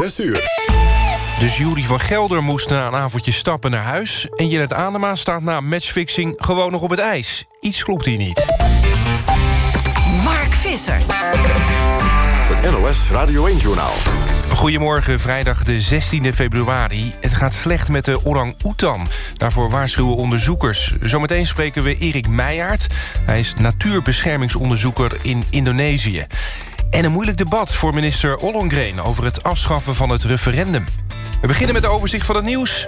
6 uur. Dus Jury van Gelder moest na een avondje stappen naar huis... en Jennet Anema staat na matchfixing gewoon nog op het ijs. Iets klopt hier niet. Mark Visser. Het NOS Radio 1-journaal. Goedemorgen, vrijdag de 16e februari. Het gaat slecht met de orang-oetan. Daarvoor waarschuwen onderzoekers. Zometeen spreken we Erik Meijaert. Hij is natuurbeschermingsonderzoeker in Indonesië. En een moeilijk debat voor minister Ollongren... over het afschaffen van het referendum. We beginnen met de overzicht van het nieuws.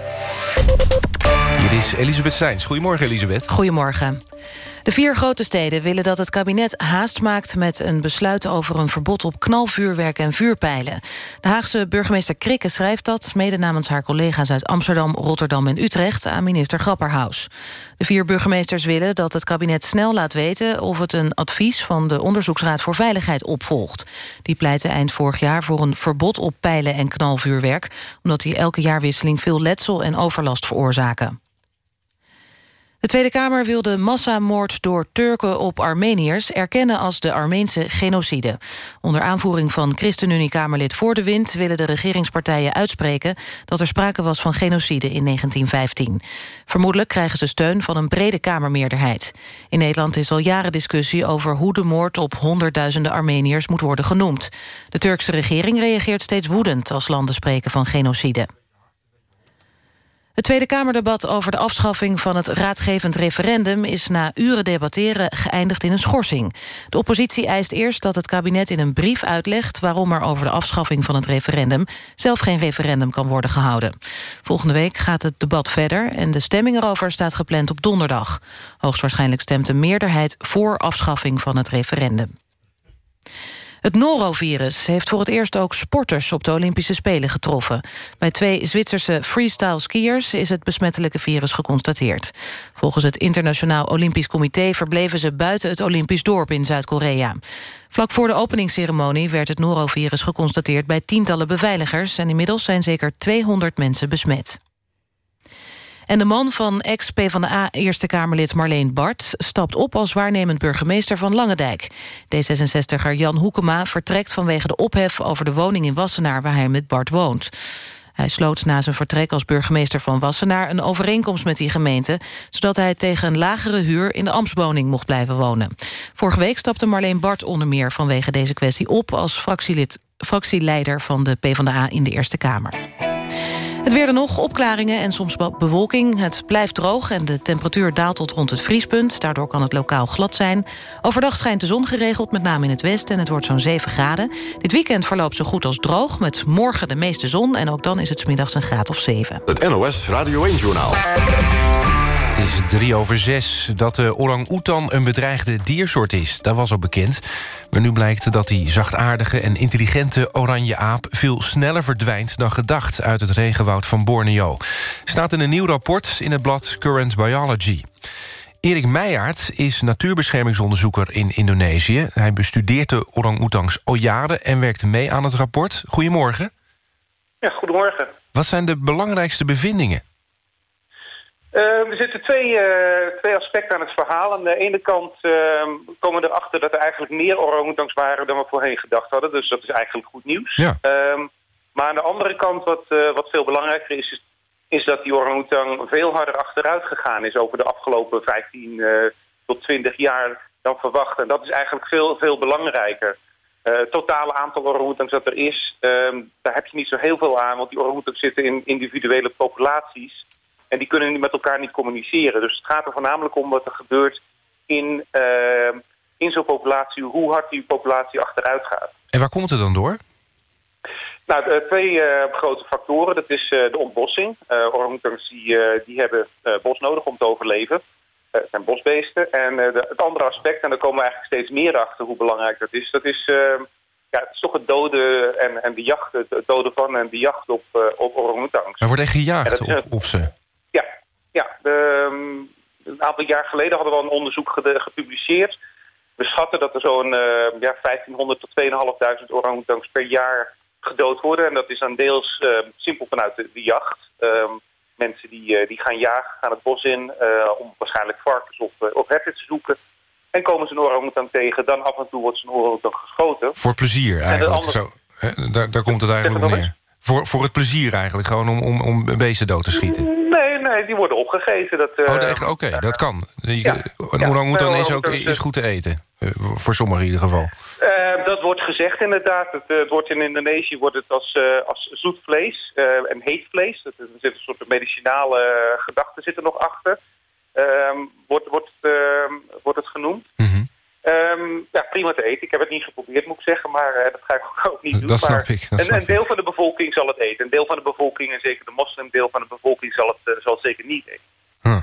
Hier is Elisabeth Steins. Goedemorgen, Elisabeth. Goedemorgen. De vier grote steden willen dat het kabinet haast maakt... met een besluit over een verbod op knalvuurwerk en vuurpijlen. De Haagse burgemeester Krikke schrijft dat... mede namens haar collega's uit Amsterdam, Rotterdam en Utrecht... aan minister Grapperhaus. De vier burgemeesters willen dat het kabinet snel laat weten... of het een advies van de Onderzoeksraad voor Veiligheid opvolgt. Die pleitte eind vorig jaar voor een verbod op pijlen en knalvuurwerk... omdat die elke jaarwisseling veel letsel en overlast veroorzaken. De Tweede Kamer wil de massamoord door Turken op Armeniërs... erkennen als de Armeense genocide. Onder aanvoering van ChristenUnie-Kamerlid Voor de Wind... willen de regeringspartijen uitspreken... dat er sprake was van genocide in 1915. Vermoedelijk krijgen ze steun van een brede Kamermeerderheid. In Nederland is al jaren discussie over hoe de moord... op honderdduizenden Armeniërs moet worden genoemd. De Turkse regering reageert steeds woedend... als landen spreken van genocide. Het Tweede Kamerdebat over de afschaffing van het raadgevend referendum... is na uren debatteren geëindigd in een schorsing. De oppositie eist eerst dat het kabinet in een brief uitlegt... waarom er over de afschaffing van het referendum... zelf geen referendum kan worden gehouden. Volgende week gaat het debat verder... en de stemming erover staat gepland op donderdag. Hoogstwaarschijnlijk stemt een meerderheid voor afschaffing van het referendum. Het norovirus heeft voor het eerst ook sporters op de Olympische Spelen getroffen. Bij twee Zwitserse freestyle skiers is het besmettelijke virus geconstateerd. Volgens het Internationaal Olympisch Comité verbleven ze buiten het Olympisch dorp in Zuid-Korea. Vlak voor de openingsceremonie werd het norovirus geconstateerd bij tientallen beveiligers en inmiddels zijn zeker 200 mensen besmet. En de man van ex-PVDA Eerste Kamerlid Marleen Bart... stapt op als waarnemend burgemeester van Langendijk. D66er Jan Hoekema vertrekt vanwege de ophef... over de woning in Wassenaar waar hij met Bart woont. Hij sloot na zijn vertrek als burgemeester van Wassenaar... een overeenkomst met die gemeente... zodat hij tegen een lagere huur in de Amstwoning mocht blijven wonen. Vorige week stapte Marleen Bart onder meer vanwege deze kwestie op... als fractielid, fractieleider van de PvdA in de Eerste Kamer. Het weer er nog, opklaringen en soms bewolking. Het blijft droog en de temperatuur daalt tot rond het vriespunt. Daardoor kan het lokaal glad zijn. Overdag schijnt de zon geregeld, met name in het westen... en het wordt zo'n 7 graden. Dit weekend verloopt zo goed als droog, met morgen de meeste zon... en ook dan is het smiddags een graad of 7. Het NOS Radio 1-journaal. Het is drie over zes dat de orang-oetan een bedreigde diersoort is. Dat was al bekend. Maar nu blijkt dat die zachtaardige en intelligente oranje aap... veel sneller verdwijnt dan gedacht uit het regenwoud van Borneo. Staat in een nieuw rapport in het blad Current Biology. Erik Meijaert is natuurbeschermingsonderzoeker in Indonesië. Hij bestudeert de orang-oetangs al jaren en werkt mee aan het rapport. Goedemorgen. Ja, goedemorgen. Wat zijn de belangrijkste bevindingen? Uh, er zitten twee, uh, twee aspecten aan het verhaal. Aan de ene kant uh, komen we erachter dat er eigenlijk meer orang-oetangs waren dan we voorheen gedacht hadden. Dus dat is eigenlijk goed nieuws. Ja. Ehm, maar aan de andere kant, wat, wat veel belangrijker is, is, is dat die orang-oetang veel harder achteruit gegaan is over de afgelopen 15 tot 20 jaar dan verwacht. En dat is eigenlijk veel, veel belangrijker. het totale aantal orang-oetangs dat er is, ehm, daar heb je niet zo heel veel aan, want die orang-oetangs zitten in individuele populaties. En die kunnen met elkaar niet communiceren. Dus het gaat er voornamelijk om wat er gebeurt in, uh, in zo'n populatie, hoe hard die populatie achteruit gaat. En waar komt het dan door? Nou, de, twee uh, grote factoren. Dat is uh, de ontbossing. Uh, orangutans die, die hebben bos nodig om te overleven. Het zijn bosbeesten. En de, het andere aspect, en daar komen we eigenlijk steeds meer achter hoe belangrijk dat is... dat is, ja, het is toch het doden en, en de jacht, het, het doden van en de jacht op, op orangutans. Er wordt echt gejaagd op, op ze? Ja, de, een aantal jaar geleden hadden we al een onderzoek gepubliceerd. We schatten dat er zo'n uh, ja, 1500 tot 2500 orang-oetangs per jaar gedood worden. En dat is dan deels uh, simpel vanuit de, de jacht. Mensen die, uh, die gaan jagen, gaan het bos in om waarschijnlijk varkens of, of herten te zoeken. En komen ze een orang-oetang tegen, dan af en toe wordt ze een orang-oetang geschoten. Voor plezier eigenlijk. Andere... Zo, daar, daar komt het eigenlijk op neer. Voor, voor het plezier eigenlijk, gewoon om, om, om beesten dood te schieten? Nee, nee, die worden opgegeten. Dat, uh, oh, oké, dat kan. Ja, een orang-oetan is ook is goed te eten. Uh, voor sommigen in ieder geval. Uh, dat wordt gezegd inderdaad. Het, het, wordt in Indonesië wordt het als, als zoet vlees en heet vlees. Er zit een soort medicinale gedachte zit er nog achter. Ehm, wordt, wordt, ehm, wordt het genoemd. Mm -hmm. Um, ja, prima te eten. Ik heb het niet geprobeerd, moet ik zeggen, maar uh, dat ga ik ook niet doen. Dat snap maar ik. Dat een, snap een, deel van de bevolking zal het eten. Een deel van de bevolking, en zeker de moslimdeel van de bevolking, zal het, uh, zal het zeker niet eten. Huh.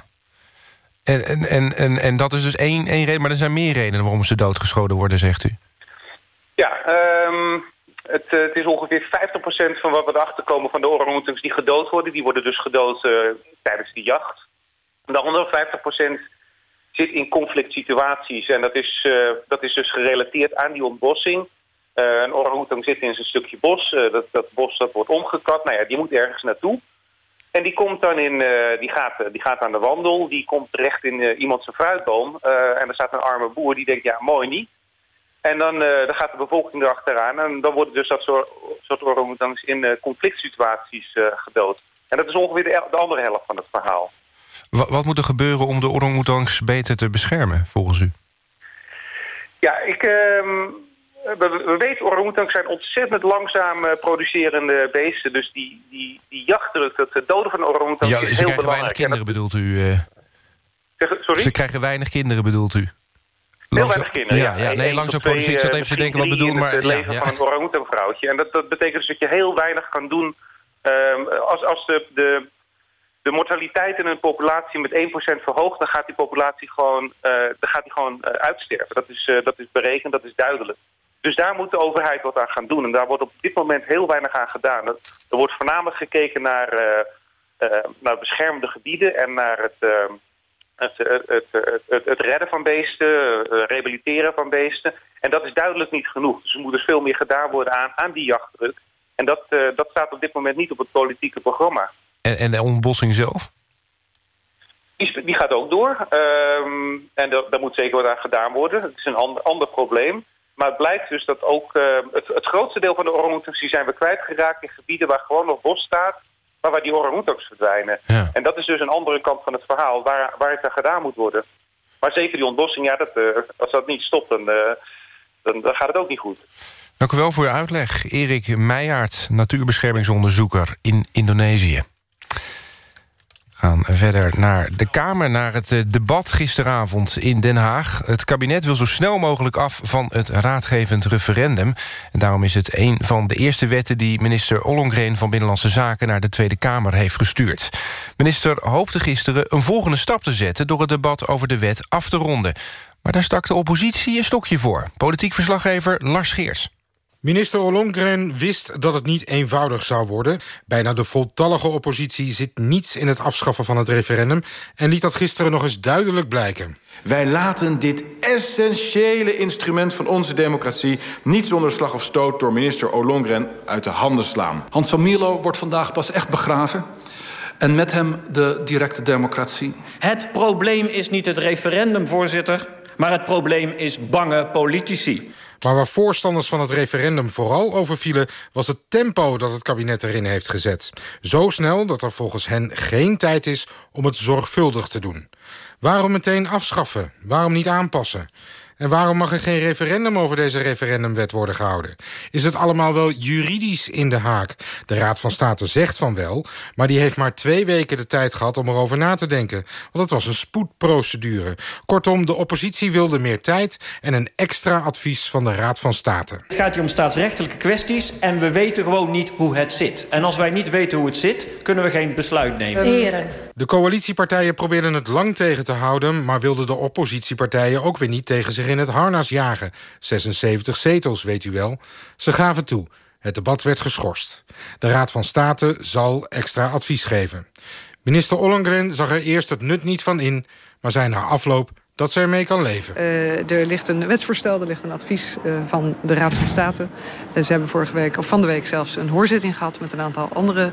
En, en, en, en, en dat is dus één, één reden, maar er zijn meer redenen waarom ze doodgeschoten worden, zegt u? Ja, um, het, uh, het, is ongeveer 50% van wat we erachter komen van de orang-oetangs die gedood worden. Die worden dus gedood tijdens die jacht. En de andere 50% zit in conflict situaties. En dat is, uh, dat is dus gerelateerd aan die ontbossing. Uh, een orang-oetang zit in zijn stukje bos. Uh, dat, dat bos dat wordt omgekat. Nou ja, die moet ergens naartoe. En die komt dan in, die, gaat, die gaat aan de wandel. Die komt terecht in iemand zijn fruitboom. en er staat een arme boer die denkt, ja, mooi niet. En dan, dan gaat de bevolking erachteraan. En dan worden dus dat soort, soort orang-oetangs in conflict situaties gedood. En dat is ongeveer de andere helft van het verhaal. Wat, wat moet er gebeuren om de orang-oetangs beter te beschermen, volgens u? Ja, ik, uh, we, we, weten orang-oetangs zijn ontzettend langzaam uh, producerende beesten. Dus die, die, die jachtdruk, het doden van orang-oetangs ja, is heel belangrijk. weinig kinderen, dat... bedoelt u? Uh... Zeg, sorry? Ze krijgen weinig kinderen, bedoelt u? Heel weinig kinderen, ja. ja, ja nee, langzaam produceren. Ik zat even te denken wat bedoel, maar... het leven ja, van een orang-oetan vrouwtje. En dat, dat betekent dus dat je heel weinig kan doen... Um, als, als de, de de mortaliteit in een populatie met 1% verhoogt... dan gaat die populatie gewoon, uh, dan gaat die gewoon uh, uitsterven. Dat is, uh, dat is berekend, dat is duidelijk. Dus daar moet de overheid wat aan gaan doen. En daar wordt op dit moment heel weinig aan gedaan. Er wordt voornamelijk gekeken naar, naar beschermde gebieden... en naar het, het, het, het, het, redden van beesten, rehabiliteren van beesten. En dat is duidelijk niet genoeg. Dus er moet dus veel meer gedaan worden aan, aan die jachtdruk. En dat, dat staat op dit moment niet op het politieke programma. En, en de ontbossing zelf? Die, die gaat ook door. Um, en daar moet zeker wat aan gedaan worden. Het is een ander, ander probleem. Maar het blijkt dus dat ook uh, het, het, grootste deel van de orang-oetangs... zijn we kwijtgeraakt in gebieden waar gewoon nog bos staat... maar waar die orang-oetangs verdwijnen. Ja. En dat is dus een andere kant van het verhaal... waar, waar het aan gedaan moet worden. Maar zeker die ontbossing, ja, dat, uh, als dat niet stopt... Dan, uh, dan, dan gaat het ook niet goed. Dank u wel voor uw uitleg. Erik Meijaert, natuurbeschermingsonderzoeker in Indonesië gaan verder naar de Kamer, naar het eh, debat gisteravond in Den Haag. Het kabinet wil zo snel mogelijk af van het raadgevend referendum. En daarom is het een van de eerste wetten... die minister Ollongren van Binnenlandse Zaken naar de Tweede Kamer heeft gestuurd. Minister hoopte gisteren een volgende stap te zetten... door het debat over de wet af te ronden. Maar daar stak de oppositie een stokje voor. Politiek verslaggever Lars Geers. Minister Ollongren wist dat het niet eenvoudig zou worden. Bijna de voltallige oppositie zit niets in het afschaffen van het referendum... en liet dat gisteren nog eens duidelijk blijken. Wij laten dit essentiële instrument van onze democratie... niet zonder slag of stoot door minister Ollongren uit de handen slaan. Hans van Mierlo wordt vandaag pas echt begraven... en met hem de directe democratie. Het probleem is niet het referendum, voorzitter... maar het probleem is bange politici. Maar waar voorstanders van het referendum vooral over vielen... was het tempo dat het kabinet erin heeft gezet. Zo snel dat er volgens hen geen tijd is om het zorgvuldig te doen. Waarom meteen afschaffen? Waarom niet aanpassen? En waarom mag er geen referendum over deze referendumwet worden gehouden? Is het allemaal wel juridisch in de haak? De Raad van State zegt van wel, maar die heeft maar twee weken de tijd gehad om erover na te denken. Want het was een spoedprocedure. Kortom, de oppositie wilde meer tijd en een extra advies van de Raad van State. Het gaat hier om staatsrechtelijke kwesties en we weten gewoon niet hoe het zit. En als wij niet weten hoe het zit, kunnen we geen besluit nemen. Heren. De coalitiepartijen probeerden het lang tegen te houden... maar wilden de oppositiepartijen ook weer niet tegen zich in het harnas jagen. 76 zetels, weet u wel. Ze gaven toe. Het debat werd geschorst. De Raad van State zal extra advies geven. Minister Ollongren zag er eerst het nut niet van in... maar zei na afloop dat ze ermee kan leven. Uh, er ligt een wetsvoorstel, er ligt een advies uh, van de Raad van State. Uh, ze hebben vorige week, of van de week zelfs, een hoorzitting gehad... met een aantal andere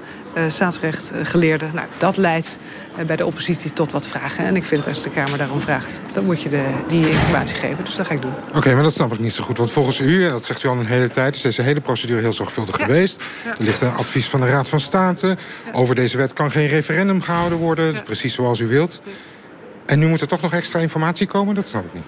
staatsrechtgeleerden. Nou, dat leidt bij de oppositie tot wat vragen. En ik vind als de Kamer daarom vraagt, dan moet je de, die informatie geven. Dus dat ga ik doen. Oké, okay, maar dat snap ik niet zo goed. Want volgens u, en dat zegt u al een hele tijd... is deze hele procedure heel zorgvuldig ja. geweest. Ja. Er ligt een advies van de Raad van State. Ja. Over deze wet kan geen referendum gehouden worden. Precies zoals u wilt. En nu moet er toch nog extra informatie komen? Dat snap ik niet.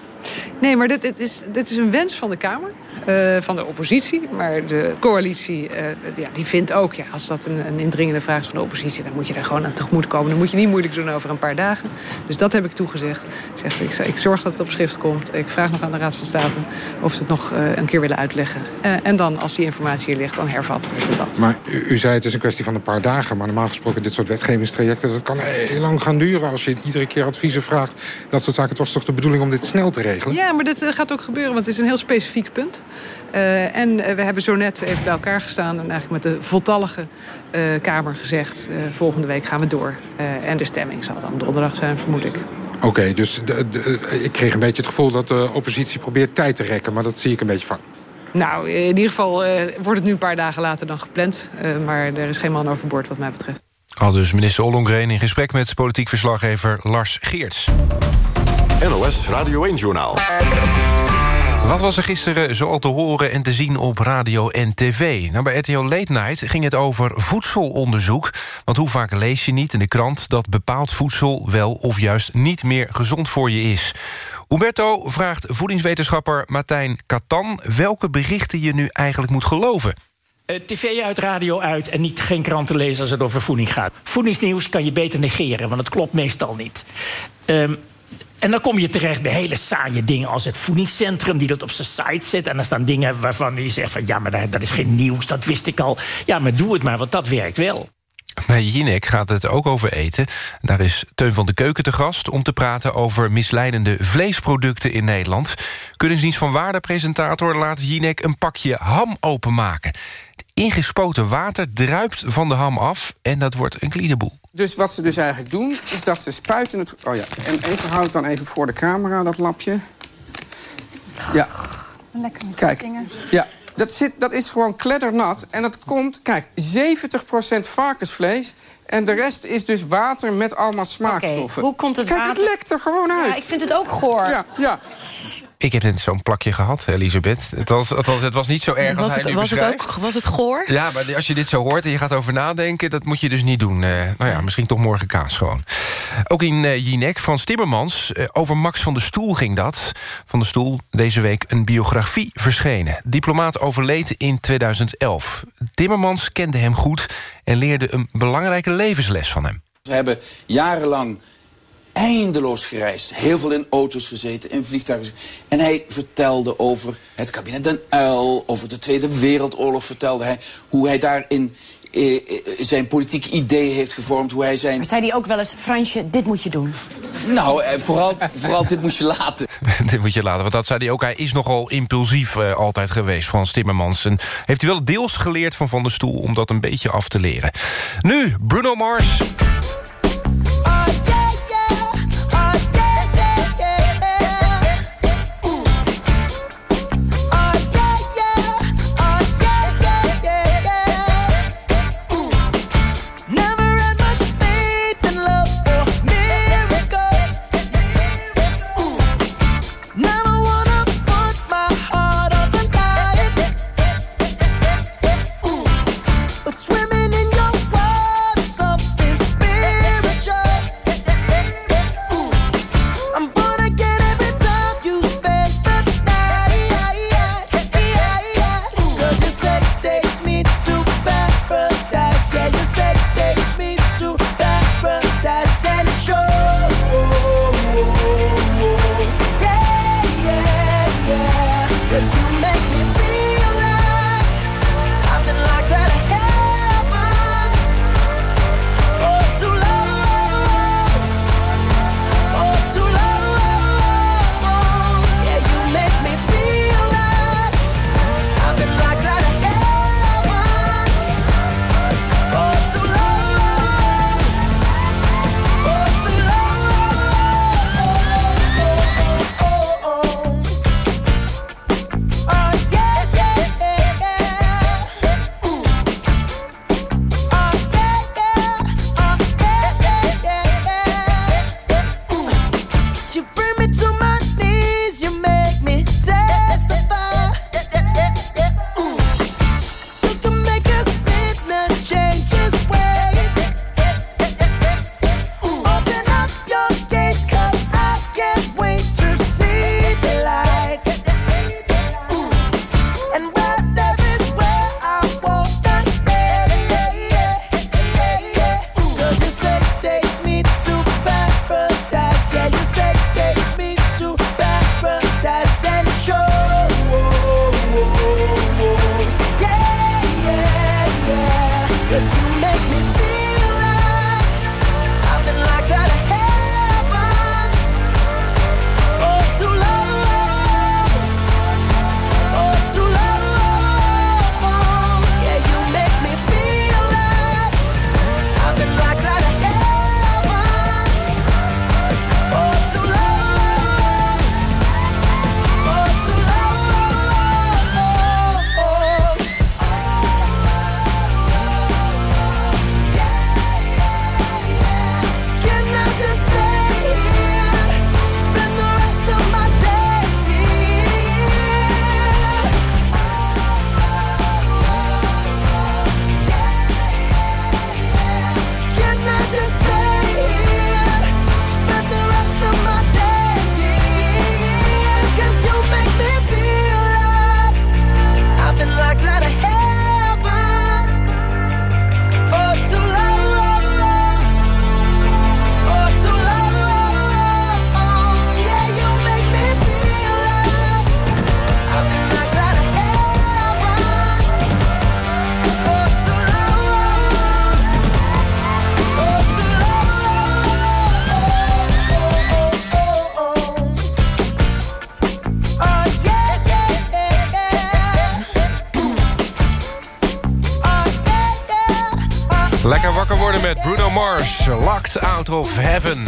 Nee, maar dit, dit, is, dit is een wens van de Kamer. Uh, van de oppositie. Maar de coalitie uh, ja, die vindt ook, ja, als dat een, een, indringende vraag is van de oppositie... dan moet je daar gewoon aan tegemoet komen. Dan moet je niet moeilijk doen over een paar dagen. Dus dat heb ik toegezegd. Zegt, ik, ik zorg dat het op schrift komt. Ik vraag nog aan de Raad van State of ze het nog uh, een keer willen uitleggen. en dan, als die informatie hier ligt, dan hervatten we het debat. Maar u, u, zei het is een kwestie van een paar dagen. Maar normaal gesproken dit soort wetgevingstrajecten... dat kan heel lang gaan duren als je iedere keer adviezen vraagt. Dat soort zaken. Het was toch de bedoeling om dit snel te regelen? Ja, maar dit gaat ook gebeuren, want het is een heel specifiek punt. Uh, en uh, we hebben zo net even bij elkaar gestaan... en eigenlijk met de voltallige uh, Kamer gezegd... volgende week gaan we door. en de stemming zal dan donderdag zijn, vermoed ik. Oké, okay, dus de, de, ik kreeg een beetje het gevoel dat de oppositie probeert tijd te rekken... maar dat zie ik een beetje van. Nou, in ieder geval wordt het nu een paar dagen later dan gepland. maar er is geen man overboord wat mij betreft. Al dus minister Ollongren in gesprek met politiek verslaggever Lars Geerts. NOS Radio 1-journaal. Wat was er gisteren zoal te horen en te zien op radio en tv? Nou, bij RTO Late Night ging het over voedselonderzoek. Want hoe vaak lees je niet in de krant... dat bepaald voedsel wel of juist niet meer gezond voor je is? Umberto vraagt voedingswetenschapper Martijn Katan... welke berichten je nu eigenlijk moet geloven. Uh, TV uit, radio uit en niet geen kranten lezen als het over voeding gaat. Voedingsnieuws kan je beter negeren, want het klopt meestal niet. Um, en dan kom je terecht bij hele saaie dingen als het voedingscentrum... die dat op zijn site zet. En dan staan dingen waarvan je zegt van... ja, maar dat is geen nieuws, dat wist ik al. Ja, maar doe het maar, want dat werkt wel. Bij Jinek gaat het ook over eten. Daar is Teun van de Keuken te gast... om te praten over misleidende vleesproducten in Nederland. Kunstdienst van Waardepresentator laat Jinek een pakje ham openmaken ingespoten water druipt van de ham af en dat wordt een clean boel. Dus wat ze dus eigenlijk doen, is dat ze spuiten het... Oh ja, en even houd dan even voor de camera, dat lapje. Ja. Lekker met Kijk, ja, dat, zit, dat is gewoon kleddernat. En dat komt, kijk, 70% varkensvlees... En de rest is dus water met allemaal smaakstoffen. Okay, hoe komt het Kijk, water? het lekt er gewoon uit. Ja, ik vind het ook goor. Ja, ja. Ik heb net zo'n plakje gehad, Elisabeth. Het was, althans, het was niet zo erg was als het, hij nu was het ook Was het goor? Ja, maar als je dit zo hoort en je gaat over nadenken... dat moet je dus niet doen. Uh, nou ja, misschien toch morgen kaas gewoon. Ook in uh, Jinek, Frans Timmermans. Uh, over Max van der Stoel ging dat. Van der Stoel, deze week een biografie verschenen. Diplomaat overleed in 2011. Timmermans kende hem goed en leerde een belangrijke levensles van hem. We hebben jarenlang eindeloos gereisd. Heel veel in auto's gezeten, in vliegtuigen. En hij vertelde over het kabinet Den Uil, over de Tweede Wereldoorlog vertelde hij. Hoe hij daarin eh, zijn politieke idee heeft gevormd. Hoe hij zijn... Maar zei hij ook wel eens, Fransje, dit moet je doen? Nou, eh, vooral, vooral dit moet je laten. dit moet je laten, want dat zei hij ook. Hij is nogal impulsief uh, altijd geweest, Frans Timmermans. En heeft hij wel deels geleerd van Van der Stoel... om dat een beetje af te leren. Nu, Bruno Mars... Lekker wakker worden met Bruno Mars. Locked out of heaven.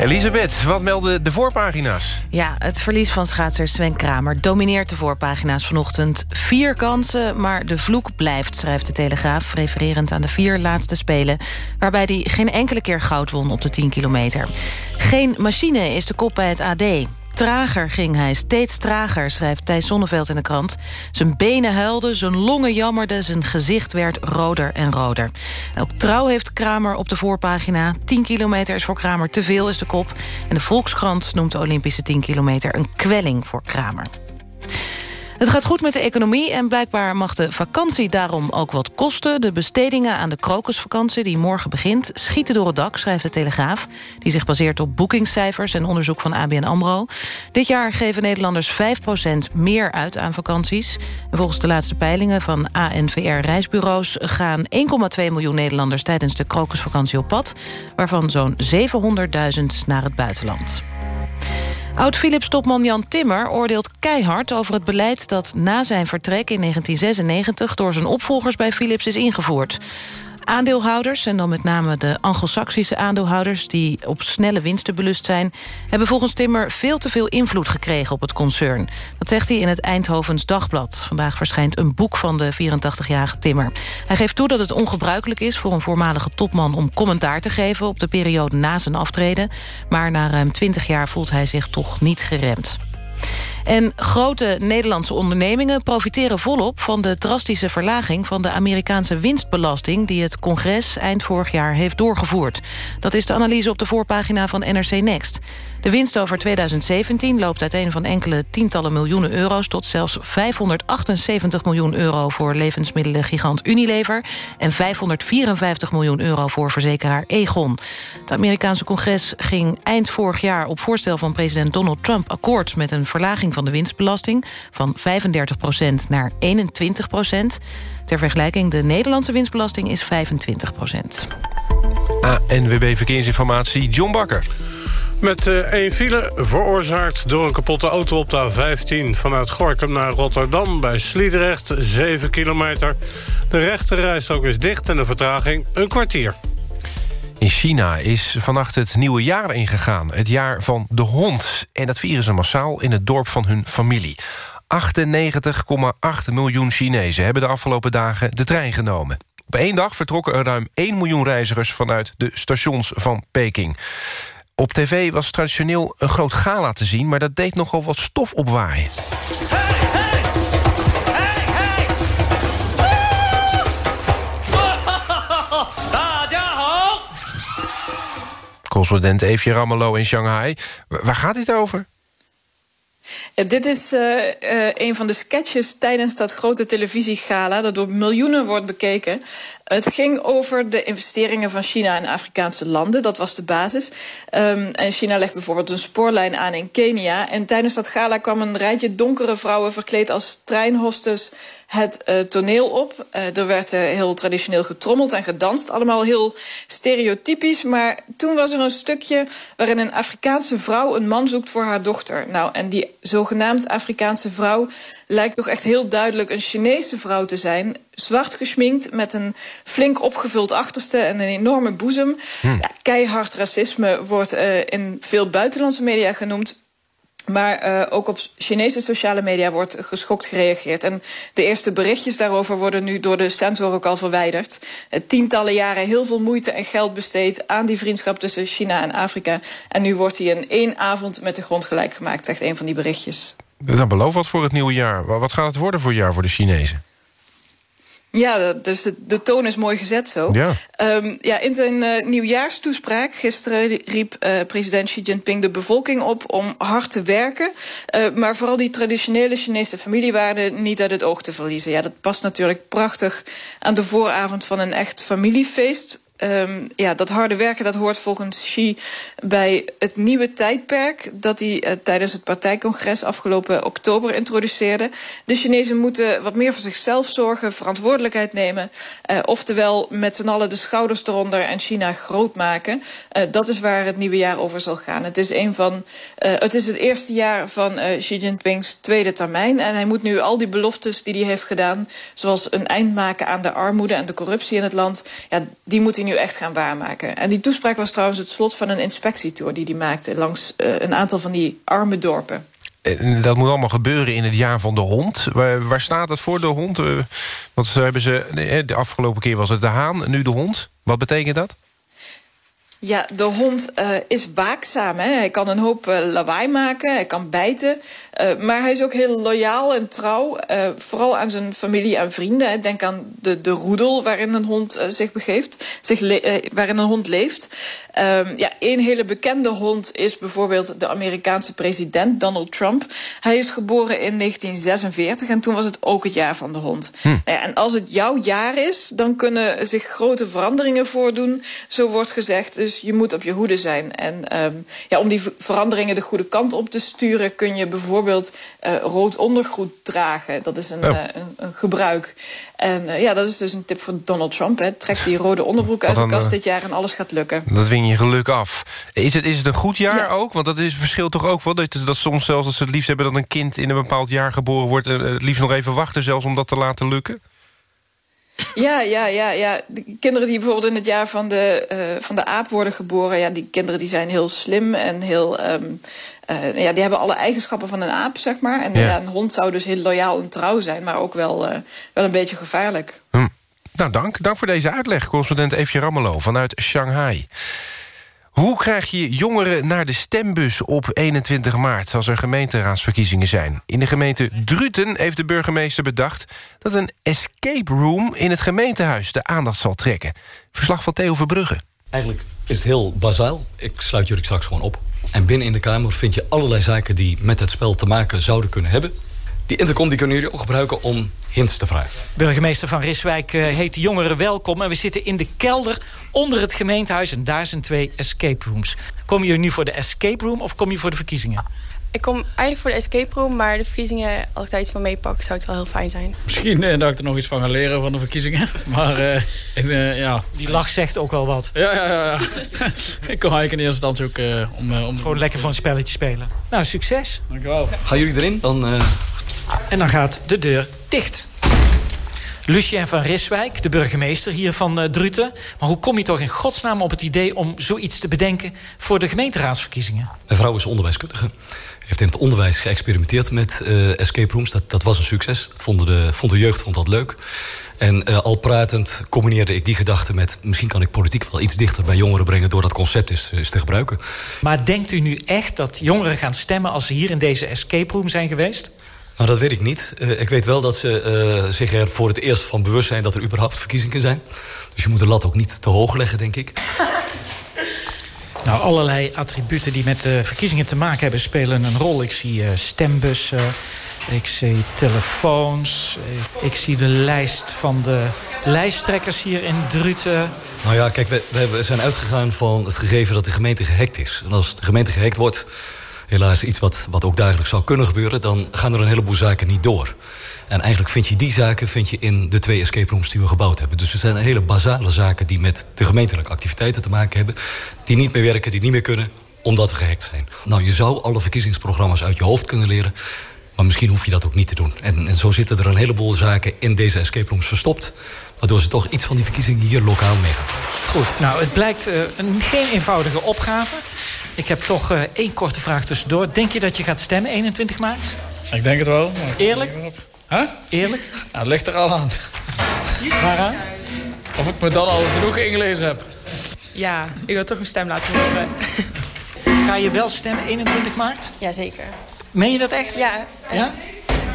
Elisabeth, wat melden de voorpagina's? Ja, het verlies van schaatser Sven Kramer domineert de voorpagina's vanochtend. Vier kansen, maar de vloek blijft, schrijft de Telegraaf... refererend aan de vier laatste spelen... waarbij hij geen enkele keer goud won op de 10 kilometer. Geen machine is de kop bij het AD. Trager ging hij, steeds trager, schrijft Thijs Sonneveld in de krant. Zijn benen huilden, zijn longen jammerden... zijn gezicht werd roder en roder. Ook Trouw heeft Kramer op de voorpagina. 10 kilometer is voor Kramer te veel, is de kop. En de Volkskrant noemt de Olympische 10 kilometer... een kwelling voor Kramer. Het gaat goed met de economie en blijkbaar mag de vakantie daarom ook wat kosten. De bestedingen aan de krokusvakantie die morgen begint... schieten door het dak, schrijft de Telegraaf... die zich baseert op boekingscijfers en onderzoek van ABN AMRO. Dit jaar geven Nederlanders 5% meer uit aan vakanties. En volgens de laatste peilingen van ANVR Reisbureaus... gaan 1,2 miljoen Nederlanders tijdens de krokusvakantie op pad... waarvan zo'n 700.000 naar het buitenland. Oud-Philips-topman Jan Timmer oordeelt keihard over het beleid... dat na zijn vertrek in 1996 door zijn opvolgers bij Philips is ingevoerd. Aandeelhouders, en dan met name de anglo-saxische aandeelhouders... die op snelle winsten belust zijn... hebben volgens Timmer veel te veel invloed gekregen op het concern. Dat zegt hij in het Eindhovens Dagblad. Vandaag verschijnt een boek van de 84-jarige Timmer. Hij geeft toe dat het ongebruikelijk is voor een voormalige topman... om commentaar te geven op de periode na zijn aftreden. Maar na ruim 20 jaar voelt hij zich toch niet geremd. En grote Nederlandse ondernemingen profiteren volop... van de drastische verlaging van de Amerikaanse winstbelasting... die het congres eind vorig jaar heeft doorgevoerd. Dat is de analyse op de voorpagina van NRC Next. De winst over 2017 loopt uiteen van enkele tientallen miljoenen euro's... tot zelfs 578 miljoen euro voor levensmiddelengigant Unilever... en 554 miljoen euro voor verzekeraar Egon. Het Amerikaanse congres ging eind vorig jaar op voorstel van president Donald Trump... akkoord met een verlaging van de winstbelasting... van 35% naar 21% Ter vergelijking, de Nederlandse winstbelasting is 25% ANWB Verkeersinformatie, John Bakker. Met uh, één file veroorzaakt door een kapotte auto op de A15... vanuit Gorkum naar Rotterdam bij Sliedrecht, 7 kilometer. De rechterrijstrook is dicht en de vertraging een kwartier. In China is vannacht het nieuwe jaar ingegaan. Het jaar van de hond. En dat vieren ze massaal in het dorp van hun familie. 98,8 miljoen Chinezen hebben de afgelopen dagen de trein genomen. Op één dag vertrokken er ruim 1 miljoen reizigers... vanuit de stations van Peking. Op tv was traditioneel een groot gala te zien... maar dat deed nogal wat stof opwaaien. Correspondent Eefje Ramelow in Shanghai. Waar gaat dit over? Dit is uh, uh, een van de sketches tijdens dat grote televisiegala... dat door miljoenen wordt bekeken. Het ging over de investeringen van China in Afrikaanse landen. Dat was de basis. Um, en China legt bijvoorbeeld een spoorlijn aan in Kenia. En tijdens dat gala kwam een rijtje donkere vrouwen verkleed als treinhostes het uh, toneel op. Uh, er werd uh, heel traditioneel getrommeld en gedanst. Allemaal heel stereotypisch. Maar toen was er een stukje waarin een Afrikaanse vrouw een man zoekt voor haar dochter. Nou, en die zogenaamd Afrikaanse vrouw lijkt toch echt heel duidelijk een Chinese vrouw te zijn. Zwart geschminkt met een flink opgevuld achterste en een enorme boezem. Hm. Ja, keihard racisme wordt in veel buitenlandse media genoemd. Maar uh, ook op Chinese sociale media wordt geschokt gereageerd. En de eerste berichtjes daarover worden nu door de censor ook al verwijderd. Uh, tientallen jaren heel veel moeite en geld besteed aan die vriendschap tussen China en Afrika. En nu wordt die in één avond met de grond gelijk gemaakt, zegt een van die berichtjes. Dat belooft wat voor het nieuwe jaar. Wat gaat het worden voor jaar voor de Chinezen? Ja, dus de, de toon is mooi gezet zo. Ja. Um, ja, in zijn uh, nieuwjaarstoespraak gisteren riep uh, president Xi Jinping de bevolking op om hard te werken. Uh, maar vooral die traditionele Chinese familiewaarden niet uit het oog te verliezen. Ja, dat past natuurlijk prachtig aan de vooravond van een echt familiefeest. Um, ja, dat harde werken dat hoort volgens Xi bij het nieuwe tijdperk dat hij uh, tijdens het partijcongres afgelopen oktober introduceerde. De Chinezen moeten wat meer voor zichzelf zorgen, verantwoordelijkheid nemen, uh, oftewel met z'n allen de schouders eronder en China groot maken. Uh, dat is waar het nieuwe jaar over zal gaan. Het is, een van, het, is het eerste jaar van Xi Jinping's tweede termijn en hij moet nu al die beloftes die hij heeft gedaan, zoals een eind maken aan de armoede en de corruptie in het land, ja, die moet hij nu echt gaan waarmaken. En die toespraak was trouwens het slot van een inspectietour die hij maakte langs uh, een aantal van die arme dorpen. En dat moet allemaal gebeuren in het jaar van de hond. Waar, waar staat het voor, de hond? Uh, want ze hebben ze, de afgelopen keer was het de haan, nu de hond. Wat betekent dat? Ja, de hond uh, is waakzaam. Hè? Hij kan een hoop uh, lawaai maken, hij kan bijten. Uh, maar hij is ook heel loyaal en trouw. vooral aan zijn familie en vrienden. Denk aan de, de roedel waarin een hond zich begeeft. Zich waarin een hond leeft. Um, ja, een hele bekende hond is bijvoorbeeld de Amerikaanse president Donald Trump. Hij is geboren in 1946 en toen was het ook het jaar van de hond. Hm. Ja, en als het jouw jaar is, dan kunnen zich grote veranderingen voordoen. Zo wordt gezegd. Dus je moet op je hoede zijn. En um, ja, om die veranderingen de goede kant op te sturen... kun je bijvoorbeeld uh, rood ondergoed dragen. Dat is een, oh. uh, een, een gebruik. En uh, ja, dat is dus een tip van Donald Trump. Hè. Trek die rode onderbroek uit de kast dit jaar en alles gaat lukken. Dat win je geluk af. Is het, is het een goed jaar ja. ook? Want dat is verschil toch ook wel. Dat, dat soms zelfs als ze het liefst hebben dat een kind in een bepaald jaar geboren wordt... het liefst nog even wachten zelfs om dat te laten lukken? Ja, ja, ja, ja. De kinderen die bijvoorbeeld in het jaar van de, uh, van de aap worden geboren... Ja, die kinderen die zijn heel slim en heel... Um, uh, ja, die hebben alle eigenschappen van een aap, zeg maar. En ja. Een hond zou dus heel loyaal en trouw zijn... maar ook wel, uh, wel een beetje gevaarlijk. Hm. Nou, dank. Dank voor deze uitleg, correspondent Eefje Rammelo vanuit Shanghai. Hoe krijg je jongeren naar de stembus op 21 maart... als er gemeenteraadsverkiezingen zijn? In de gemeente Druten heeft de burgemeester bedacht... dat een escape room in het gemeentehuis de aandacht zal trekken. Verslag van Theo Verbrugge. Eigenlijk is het heel bazaal. Ik sluit jullie straks gewoon op. En binnen in de Kamer vind je allerlei zaken... die met het spel te maken zouden kunnen hebben. Die intercom die kunnen jullie ook gebruiken om hints te vragen. Burgemeester van Riswijk uh, heet de jongeren welkom. En we zitten in de kelder onder het gemeentehuis. En daar zijn twee escape rooms. Kom je nu voor de escape room of kom je voor de verkiezingen? Ik kom eigenlijk voor de escape room, maar de verkiezingen, als ik daar iets van meepak, zou het wel heel fijn zijn. Misschien uh, dat ik er nog iets van ga leren van de verkiezingen. Maar uh, ik, uh, ja. Die lach zegt ook wel wat. Ja, ja, ja. ja. ik kom eigenlijk in eerste instantie ook om... om Gewoon lekker voor een spelletje spelen. Nou, succes. Dankjewel. Gaan jullie erin? Dan, En dan gaat de deur dicht. Lucien van Riswijk, de burgemeester hier van uh, Druten. Maar hoe kom je toch in godsnaam op het idee om zoiets te bedenken... voor de gemeenteraadsverkiezingen? Mijn vrouw is onderwijskundige. Heeft in het onderwijs geëxperimenteerd met uh, escape rooms. Dat, dat was een succes. Dat vonden de, vond de jeugd vond dat leuk. En uh, al pratend combineerde ik die gedachte met... misschien kan ik politiek wel iets dichter bij jongeren brengen... door dat concept eens, eens te gebruiken. Maar denkt u nu echt dat jongeren gaan stemmen... als ze hier in deze escape room zijn geweest? Nou, dat weet ik niet. Uh, ik weet wel dat ze uh, zich er voor het eerst van bewust zijn... dat er überhaupt verkiezingen zijn. Dus je moet de lat ook niet te hoog leggen, denk ik. Nou, allerlei attributen die met de verkiezingen te maken hebben... spelen een rol. Ik zie uh, stembussen, ik zie telefoons... ik zie de lijst van de lijsttrekkers hier in Druten? Nou ja, kijk, we, we, we zijn uitgegaan van het gegeven dat de gemeente gehackt is. En als de gemeente gehackt wordt, helaas iets wat, wat ook dagelijks zou kunnen gebeuren... dan gaan er een heleboel zaken niet door. En eigenlijk vind je die zaken vind je in de twee escape rooms die we gebouwd hebben. Dus er zijn hele basale zaken die met de gemeentelijke activiteiten te maken hebben... die niet meer werken, die niet meer kunnen, omdat we gehackt zijn. Nou, je zou alle verkiezingsprogramma's uit je hoofd kunnen leren... maar misschien hoef je dat ook niet te doen. En, en zo zitten er een heleboel zaken in deze escape rooms verstopt... waardoor ze toch iets van die verkiezingen hier lokaal mee gaan krijgen. Goed, nou, het blijkt uh, een, geen eenvoudige opgave. Ik heb toch uh, één korte vraag tussendoor. Denk je dat je gaat stemmen 21 maart? Ik denk het wel. Eerlijk? Huh? Eerlijk? Ja, het ligt er al aan. Waaraan? Of ik me dan al genoeg ingelezen heb. Ja, ik wil toch een stem laten horen. Ga je wel stemmen 21 maart? Jazeker. Meen je dat echt? Ja. Echt. Ja?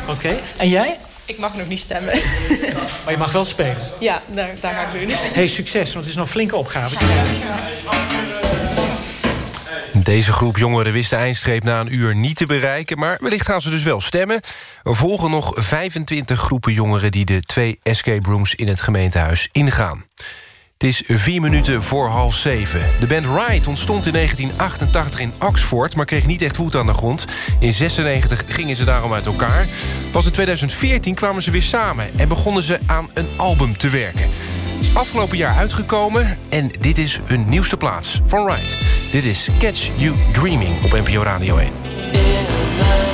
Oké. Okay. En jij? Ik mag nog niet stemmen. Maar je mag wel spelen? Ja, daar, daar ga ik doen. Hey, succes, want het is nog een flinke opgave. Deze groep jongeren wist de eindstreep na een uur niet te bereiken... maar wellicht gaan ze dus wel stemmen. Er volgen nog 25 groepen jongeren... die de twee escape rooms in het gemeentehuis ingaan. Het is vier minuten voor half zeven. De band Ride ontstond in 1988 in Oxford... maar kreeg niet echt voet aan de grond. In 96 gingen ze daarom uit elkaar. Pas in 2014 kwamen ze weer samen... en begonnen ze aan een album te werken. Afgelopen jaar uitgekomen en dit is hun nieuwste plaats van Ride. Dit is Catch You Dreaming op NPO Radio 1.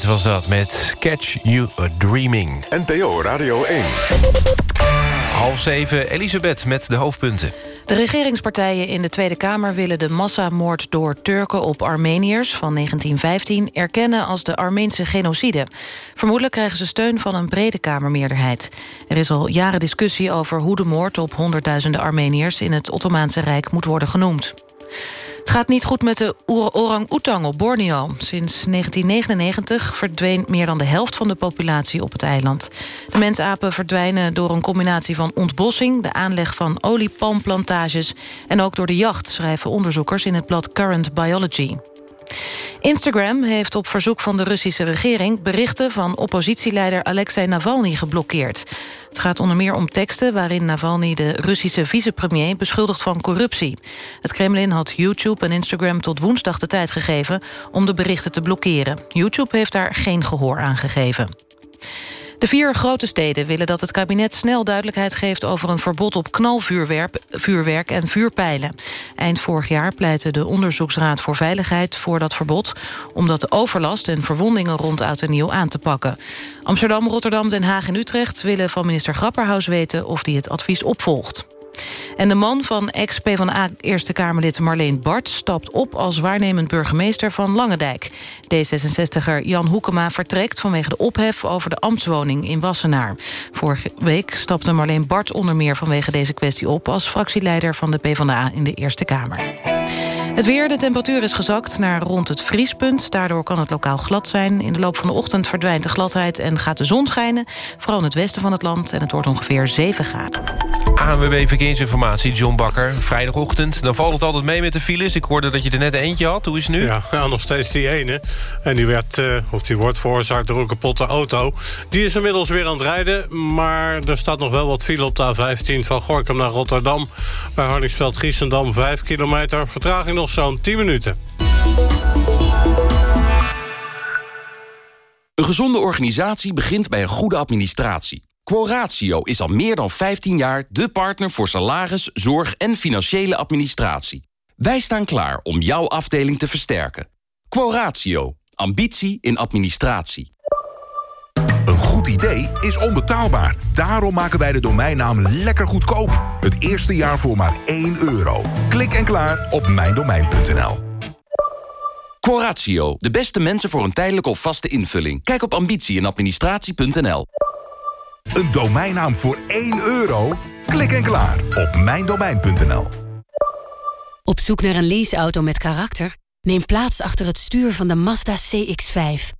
Ride was dat met Catch You A Dreaming. NPO Radio 1. Half zeven, Elisabeth met de hoofdpunten. De regeringspartijen in de Tweede Kamer willen de massamoord door Turken op Armeniërs van 1915 erkennen als de Armeense genocide. Vermoedelijk krijgen ze steun van een brede Kamermeerderheid. Er is al jaren discussie over hoe de moord op honderdduizenden Armeniërs in het Ottomaanse Rijk moet worden genoemd. Het gaat niet goed met de orang-oetang op Borneo. Sinds 1999 verdween meer dan de helft van de populatie op het eiland. De mensapen verdwijnen door een combinatie van ontbossing... de aanleg van oliepalmplantages en ook door de jacht... schrijven onderzoekers in het blad Current Biology. Instagram heeft op verzoek van de Russische regering... berichten van oppositieleider Alexei Navalny geblokkeerd. Het gaat onder meer om teksten waarin Navalny de Russische vicepremier... beschuldigt van corruptie. Het Kremlin had YouTube en Instagram tot woensdag de tijd gegeven... om de berichten te blokkeren. YouTube heeft daar geen gehoor aan gegeven. De vier grote steden willen dat het kabinet snel duidelijkheid geeft... over een verbod op knalvuurwerk en vuurpijlen. Eind vorig jaar pleitte de Onderzoeksraad voor Veiligheid voor dat verbod... omdat de overlast en verwondingen rond oud en nieuw aan te pakken. Amsterdam, Rotterdam, Den Haag en Utrecht willen van minister Grapperhaus weten... of die het advies opvolgt. En de man van ex-PvdA Eerste Kamerlid Marleen Bart... stapt op als waarnemend burgemeester van Langendijk. D66er Jan Hoekema vertrekt vanwege de ophef... over de ambtswoning in Wassenaar. Vorige week stapte Marleen Bart onder meer vanwege deze kwestie op... als fractieleider van de PvdA in de Eerste Kamer. Het weer, de temperatuur is gezakt naar rond het vriespunt. Daardoor kan het lokaal glad zijn. In de loop van de ochtend verdwijnt de gladheid en gaat de zon schijnen. Vooral in het westen van het land. En het wordt ongeveer 7 graden. ANWB Verkeersinformatie, John Bakker. Vrijdagochtend, dan valt het altijd mee met de files. Ik hoorde dat je er net eentje had. Hoe is het nu? Ja, ja nog steeds die ene. En die, werd, uh, of die wordt veroorzaakt door een kapotte auto. Die is inmiddels weer aan het rijden. Maar er staat nog wel wat file op de A15 van Gorkum naar Rotterdam. Bij Harningsveld-Giessendam 5 kilometer. Vertraging nog zo'n 10 minuten. Een gezonde organisatie begint bij een goede administratie. Quoratio is al meer dan 15 jaar de partner voor salaris, zorg en financiële administratie. Wij staan klaar om jouw afdeling te versterken. Quoratio. Ambitie in administratie. Een goed idee is onbetaalbaar. Daarom maken wij de domeinnaam lekker goedkoop. Het eerste jaar voor maar 1 euro. Klik en klaar op mijndomein.nl. Quoratio. De beste mensen voor een tijdelijke of vaste invulling. Kijk op ambitie in administratie.nl. Een domeinnaam voor 1 euro? Klik en klaar op mijndomein.nl. Op zoek naar een leaseauto met karakter? Neem plaats achter het stuur van de Mazda CX-5.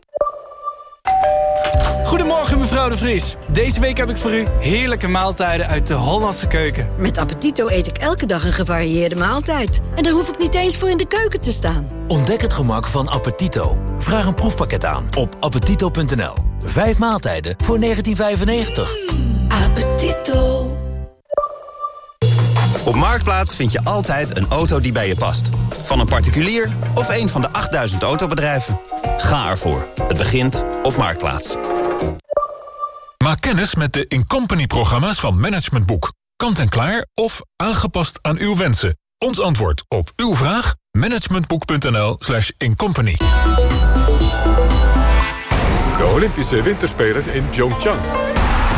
Goedemorgen mevrouw de Vries. Deze week heb ik voor u heerlijke maaltijden uit de Hollandse keuken. Met Appetito eet ik elke dag een gevarieerde maaltijd. En daar hoef ik niet eens voor in de keuken te staan. Ontdek het gemak van Appetito. Vraag een proefpakket aan op appetito.nl. Vijf maaltijden voor 1995. Appetito. Op Marktplaats vind je altijd een auto die bij je past. Van een particulier of een van de 8000 autobedrijven. Ga ervoor. Het begint op Marktplaats. Maak kennis met de Incompany-programma's van Management Boek. Kant en klaar of aangepast aan uw wensen. Ons antwoord op uw vraag? managementboek.nl slash incompany. De Olympische Winterspelen in Pyeongchang.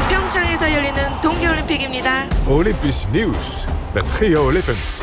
평창에서 열리는 동계올림픽입니다. Olympisch nieuws met Geo Lippens.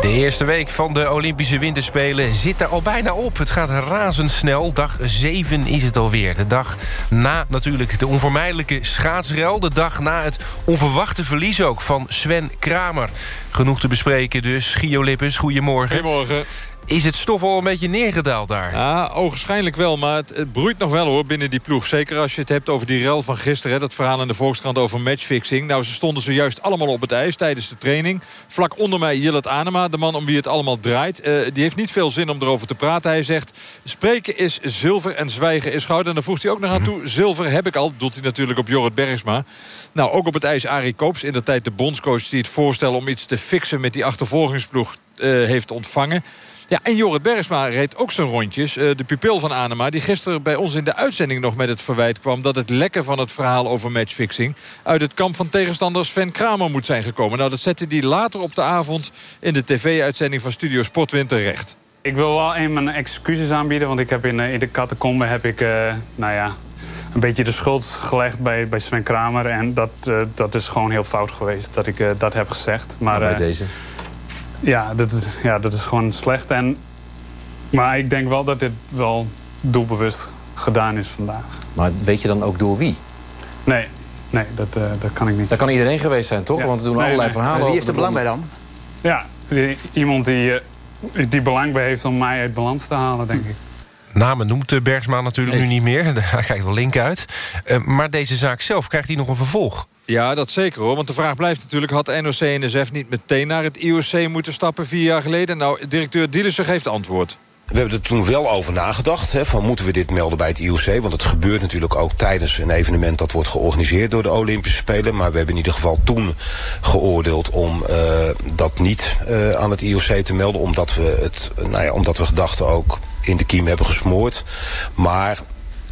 De eerste week van de Olympische Winterspelen zit er al bijna op. Het gaat razendsnel. Dag 7 is het alweer. De dag na natuurlijk de onvermijdelijke schaatsrel. De dag na het onverwachte verlies ook van Sven Kramer. Genoeg te bespreken dus. Gio Lippens, goedemorgen. Goedemorgen. Is het stof al een beetje neergedaald daar? Ja, ogenschijnlijk wel, maar het, broeit nog wel hoor binnen die ploeg. Zeker als je het hebt over die rel van gisteren. Hè, dat verhaal in de Volkskrant over matchfixing. Nou, ze stonden zojuist allemaal op het ijs tijdens de training. Vlak onder mij Jillet Anema, de man om wie het allemaal draait. Uh, die heeft niet veel zin om erover te praten. Hij zegt, spreken is zilver en zwijgen is goud. En dan voegt hij ook nog aan toe, zilver heb ik al. Doet hij natuurlijk op Jorrit Bergsma. Nou, ook op het ijs Arie Koops. In de tijd de bondscoach die het voorstellen om iets te fixen met die achtervolgingsploeg eh, heeft ontvangen. Ja, en Jorrit Bergsma reed ook zijn rondjes. Eh, de pupil van Anema, die gisteren bij ons in de uitzending nog met het verwijt kwam... dat het lekken van het verhaal over matchfixing... uit het kamp van tegenstander Sven Kramer moet zijn gekomen. Nou, dat zette hij later op de avond in de tv-uitzending van Studio Sportwinter recht. Ik wil wel een mijn excuses aanbieden, want ik heb in, eh, in de catacombe heb ik, uh, nou ja, een beetje de schuld gelegd bij, bij Sven Kramer. En dat, uh, dat is gewoon heel fout geweest dat ik uh, dat heb gezegd. Maar, bij deze? Ja dat, is, ja, dat is gewoon slecht. En, maar ik denk wel dat dit wel doelbewust gedaan is vandaag. Maar weet je dan ook door wie? Nee, nee dat, dat kan ik niet. Dat kan iedereen geweest zijn, toch? Ja. Want we doen nee, allerlei nee. verhalen Wie heeft er belang bij dan? Ja, die, iemand die die belang bij heeft om mij uit balans te halen, denk ik. Namen noemt Bergsma natuurlijk nee. nu niet meer. Daar krijgt wel link uit. Uh, maar deze zaak zelf, krijgt die nog een vervolg? Ja, dat zeker hoor. Want de vraag blijft natuurlijk... had NOC-NSF niet meteen naar het IOC moeten stappen vier jaar geleden? Nou, directeur Dielissen geeft antwoord. We hebben er toen wel over nagedacht. Hè, van moeten we dit melden bij het IOC? Want het gebeurt natuurlijk ook tijdens een evenement... dat wordt georganiseerd door de Olympische Spelen. Maar we hebben in ieder geval toen geoordeeld... om uh, dat niet uh, aan het IOC te melden. Omdat we, het, nou ja, omdat we gedachten ook in de kiem hebben gesmoord. Maar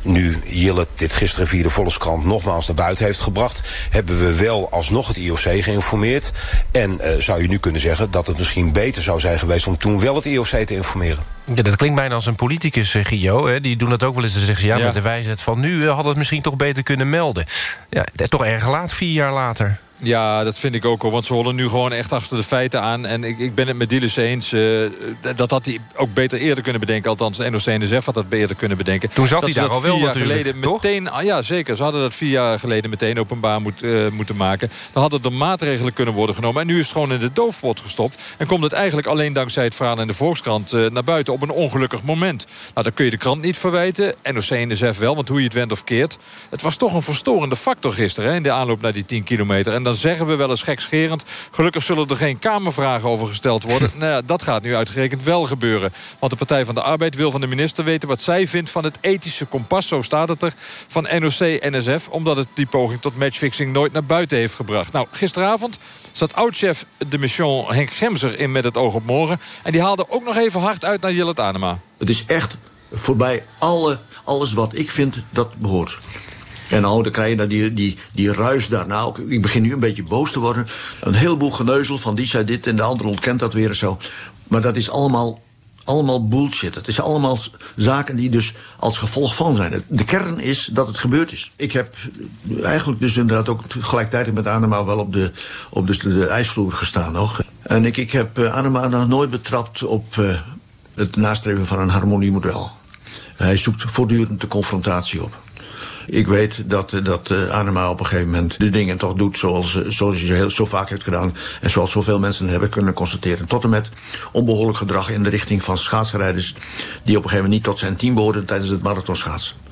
nu Jillet dit gisteren via de Volkskrant nogmaals naar buiten heeft gebracht... hebben we wel alsnog het IOC geïnformeerd. En uh, zou je nu kunnen zeggen dat het misschien beter zou zijn geweest... om toen wel het IOC te informeren. Ja, dat klinkt bijna als een politicus, uh, Gio. Hè? Die doen dat ook wel eens. Ze zeggen ja, ja, met de wijsheid van nu uh, hadden het misschien toch beter kunnen melden. Ja, toch erg laat, vier jaar later. Ja, dat vind ik ook al. Want ze hollen nu gewoon echt achter de feiten aan. En ik, ik ben het met Dielis eens. Uh, dat had hij ook beter eerder kunnen bedenken. Althans, de NOC-NSF had dat beter kunnen bedenken. Toen zat dat hij daar al wel geleden meteen, ah, Ja, zeker. Ze hadden dat vier jaar geleden meteen openbaar moet, uh, moeten maken. Dan hadden er maatregelen kunnen worden genomen. En nu is het gewoon in de doofpot gestopt. En komt het eigenlijk alleen dankzij het verhaal in de Volkskrant... Uh, naar buiten op een ongelukkig moment. Nou, dan kun je de krant niet verwijten. NOC-NSF wel, want hoe je het went of keert. Het was toch een verstorende factor gisteren... Hè, in de aanloop naar die 10 kilometer. En dan zeggen we wel eens gekscherend... gelukkig zullen er geen kamervragen over gesteld worden. nou ja, dat gaat nu uitgerekend wel gebeuren. Want de Partij van de Arbeid wil van de minister weten... wat zij vindt van het ethische kompas, zo staat het er... van NOC-NSF, omdat het die poging tot matchfixing... nooit naar buiten heeft gebracht. Nou, gisteravond zat oudchef de mission Henk Gemser in met het oog op morgen. En die haalde ook nog even hard uit naar Jillet Anema. Het is echt voorbij alle, alles wat ik vind dat behoort. En oh, dan krijg je dan die, die, die ruis daarna. Nou, ik begin nu een beetje boos te worden. Een heleboel geneuzel van die zei dit en de andere ontkent dat weer zo. Maar dat is allemaal, allemaal bullshit. Het is allemaal zaken die dus als gevolg van zijn. De kern is dat het gebeurd is. Ik heb eigenlijk dus inderdaad ook gelijktijdig met Anema wel op de, op de, ijsvloer gestaan nog. En ik, ik heb Anema nog nooit betrapt op uh, het nastreven van een harmoniemodel. Hij zoekt voortdurend de confrontatie op. Ik weet dat, dat uh, Anema op een gegeven moment de dingen toch doet zoals, zoals hij heel, zo vaak heeft gedaan. En zoals zoveel mensen hebben kunnen constateren. Tot en met onbehoorlijk gedrag in de richting van schaatsrijders... die op een gegeven moment niet tot zijn team behoorden tijdens het marathonschaatsen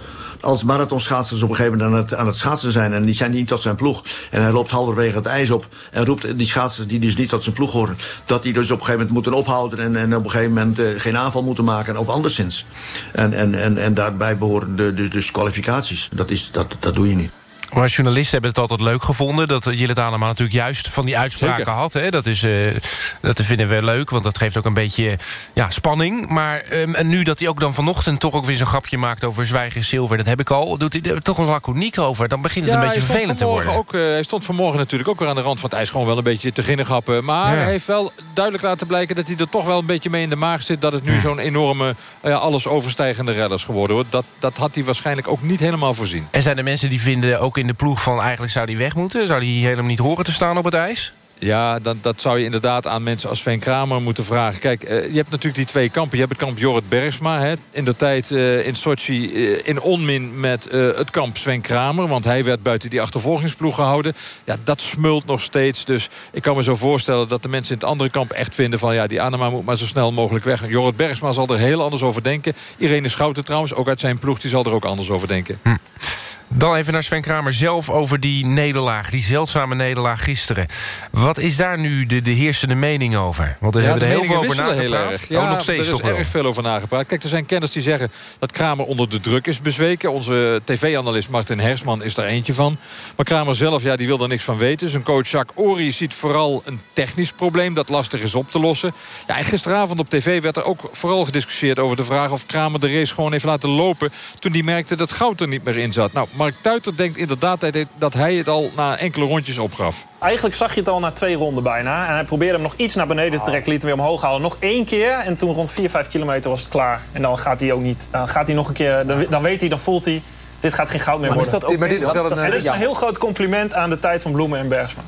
als marathonschaatsers op een gegeven moment aan het, aan het schaatsen zijn... en die zijn niet tot zijn ploeg... en hij loopt halverwege het ijs op... en roept die schaatsers die dus niet tot zijn ploeg horen... dat die dus op een gegeven moment moeten ophouden... en, en op een gegeven moment uh, geen aanval moeten maken of anderszins. En, en, en, en daarbij behoren de, de, dus kwalificaties. Dat, is, dat, dat doe je niet. Maar journalisten hebben het altijd leuk gevonden... dat Jillet Anema natuurlijk juist van die uitspraken Zeker. had. Hè? Dat, is, uh, dat vinden we leuk, want dat geeft ook een beetje ja, spanning. Maar um, en nu dat hij ook dan vanochtend toch ook weer zo'n grapje maakt... over zwijgen zilver, dat heb ik al, doet hij er toch een laconiek over. Dan begint het ja, een beetje vervelend te worden. Ook, uh, hij stond vanmorgen natuurlijk ook weer aan de rand van het ijs... gewoon wel een beetje te ginnegappen. Maar ja. hij heeft wel duidelijk laten blijken... dat hij er toch wel een beetje mee in de maag zit... dat het nu ja. zo'n enorme, uh, alles overstijgende rel is geworden. Hoor. Dat, dat had hij waarschijnlijk ook niet helemaal voorzien. En zijn er mensen die vinden, ook in de ploeg... van eigenlijk zou die weg moeten? Zou die helemaal niet horen te staan op het ijs? Ja, dat, dat zou je inderdaad aan mensen als Sven Kramer moeten vragen. Kijk, uh, je hebt natuurlijk die twee kampen. Je hebt het kamp Jorrit Bergsma. Hè, in de tijd uh, in Sochi uh, in onmin met het kamp Sven Kramer. Want hij werd buiten die achtervolgingsploeg gehouden. Ja, dat smult nog steeds. Dus ik kan me zo voorstellen dat de mensen in het andere kamp echt vinden van... ja, die Anema moet maar zo snel mogelijk weg. Jorrit Bergsma zal er heel anders over denken. Irene Schouten trouwens, ook uit zijn ploeg, die zal er ook anders over denken. Hm. Dan even naar Sven Kramer zelf over die nederlaag. Die zeldzame nederlaag gisteren. Wat is daar nu de, de heersende mening over? Want we Ja, hebben er heel veel over nagepraat. erg. oh, nog steeds er is toch erg veel over nagepraat. Kijk, er zijn kenners die zeggen dat Kramer onder de druk is bezweken. Onze tv-analyst Martin Hersman is daar eentje van. Maar Kramer zelf, ja, die wil er niks van weten. Zijn coach Jacques Ori ziet vooral een technisch probleem... dat lastig is op te lossen. Ja, en gisteravond op tv werd er ook vooral gediscussieerd over de vraag... of Kramer de race gewoon heeft laten lopen... toen hij merkte dat goud er niet meer in zat. Nou, Mark Tuiter denkt inderdaad dat hij- dat hij het al na enkele rondjes opgaf. Eigenlijk zag je het al na twee ronden bijna. En hij probeerde hem nog iets naar beneden te trekken. Liet hem weer omhoog halen. Nog één keer. En toen rond 4, 5 kilometer was het klaar. En dan gaat hij ook niet. Dan gaat hij nog een keer. Dan, dan weet hij, dan voelt hij. Dit gaat geen goud meer Maar is worden. dat ook- Maar dit is wel een, en dit is een heel groot compliment aan de tijd van Bloemen en Bergsma.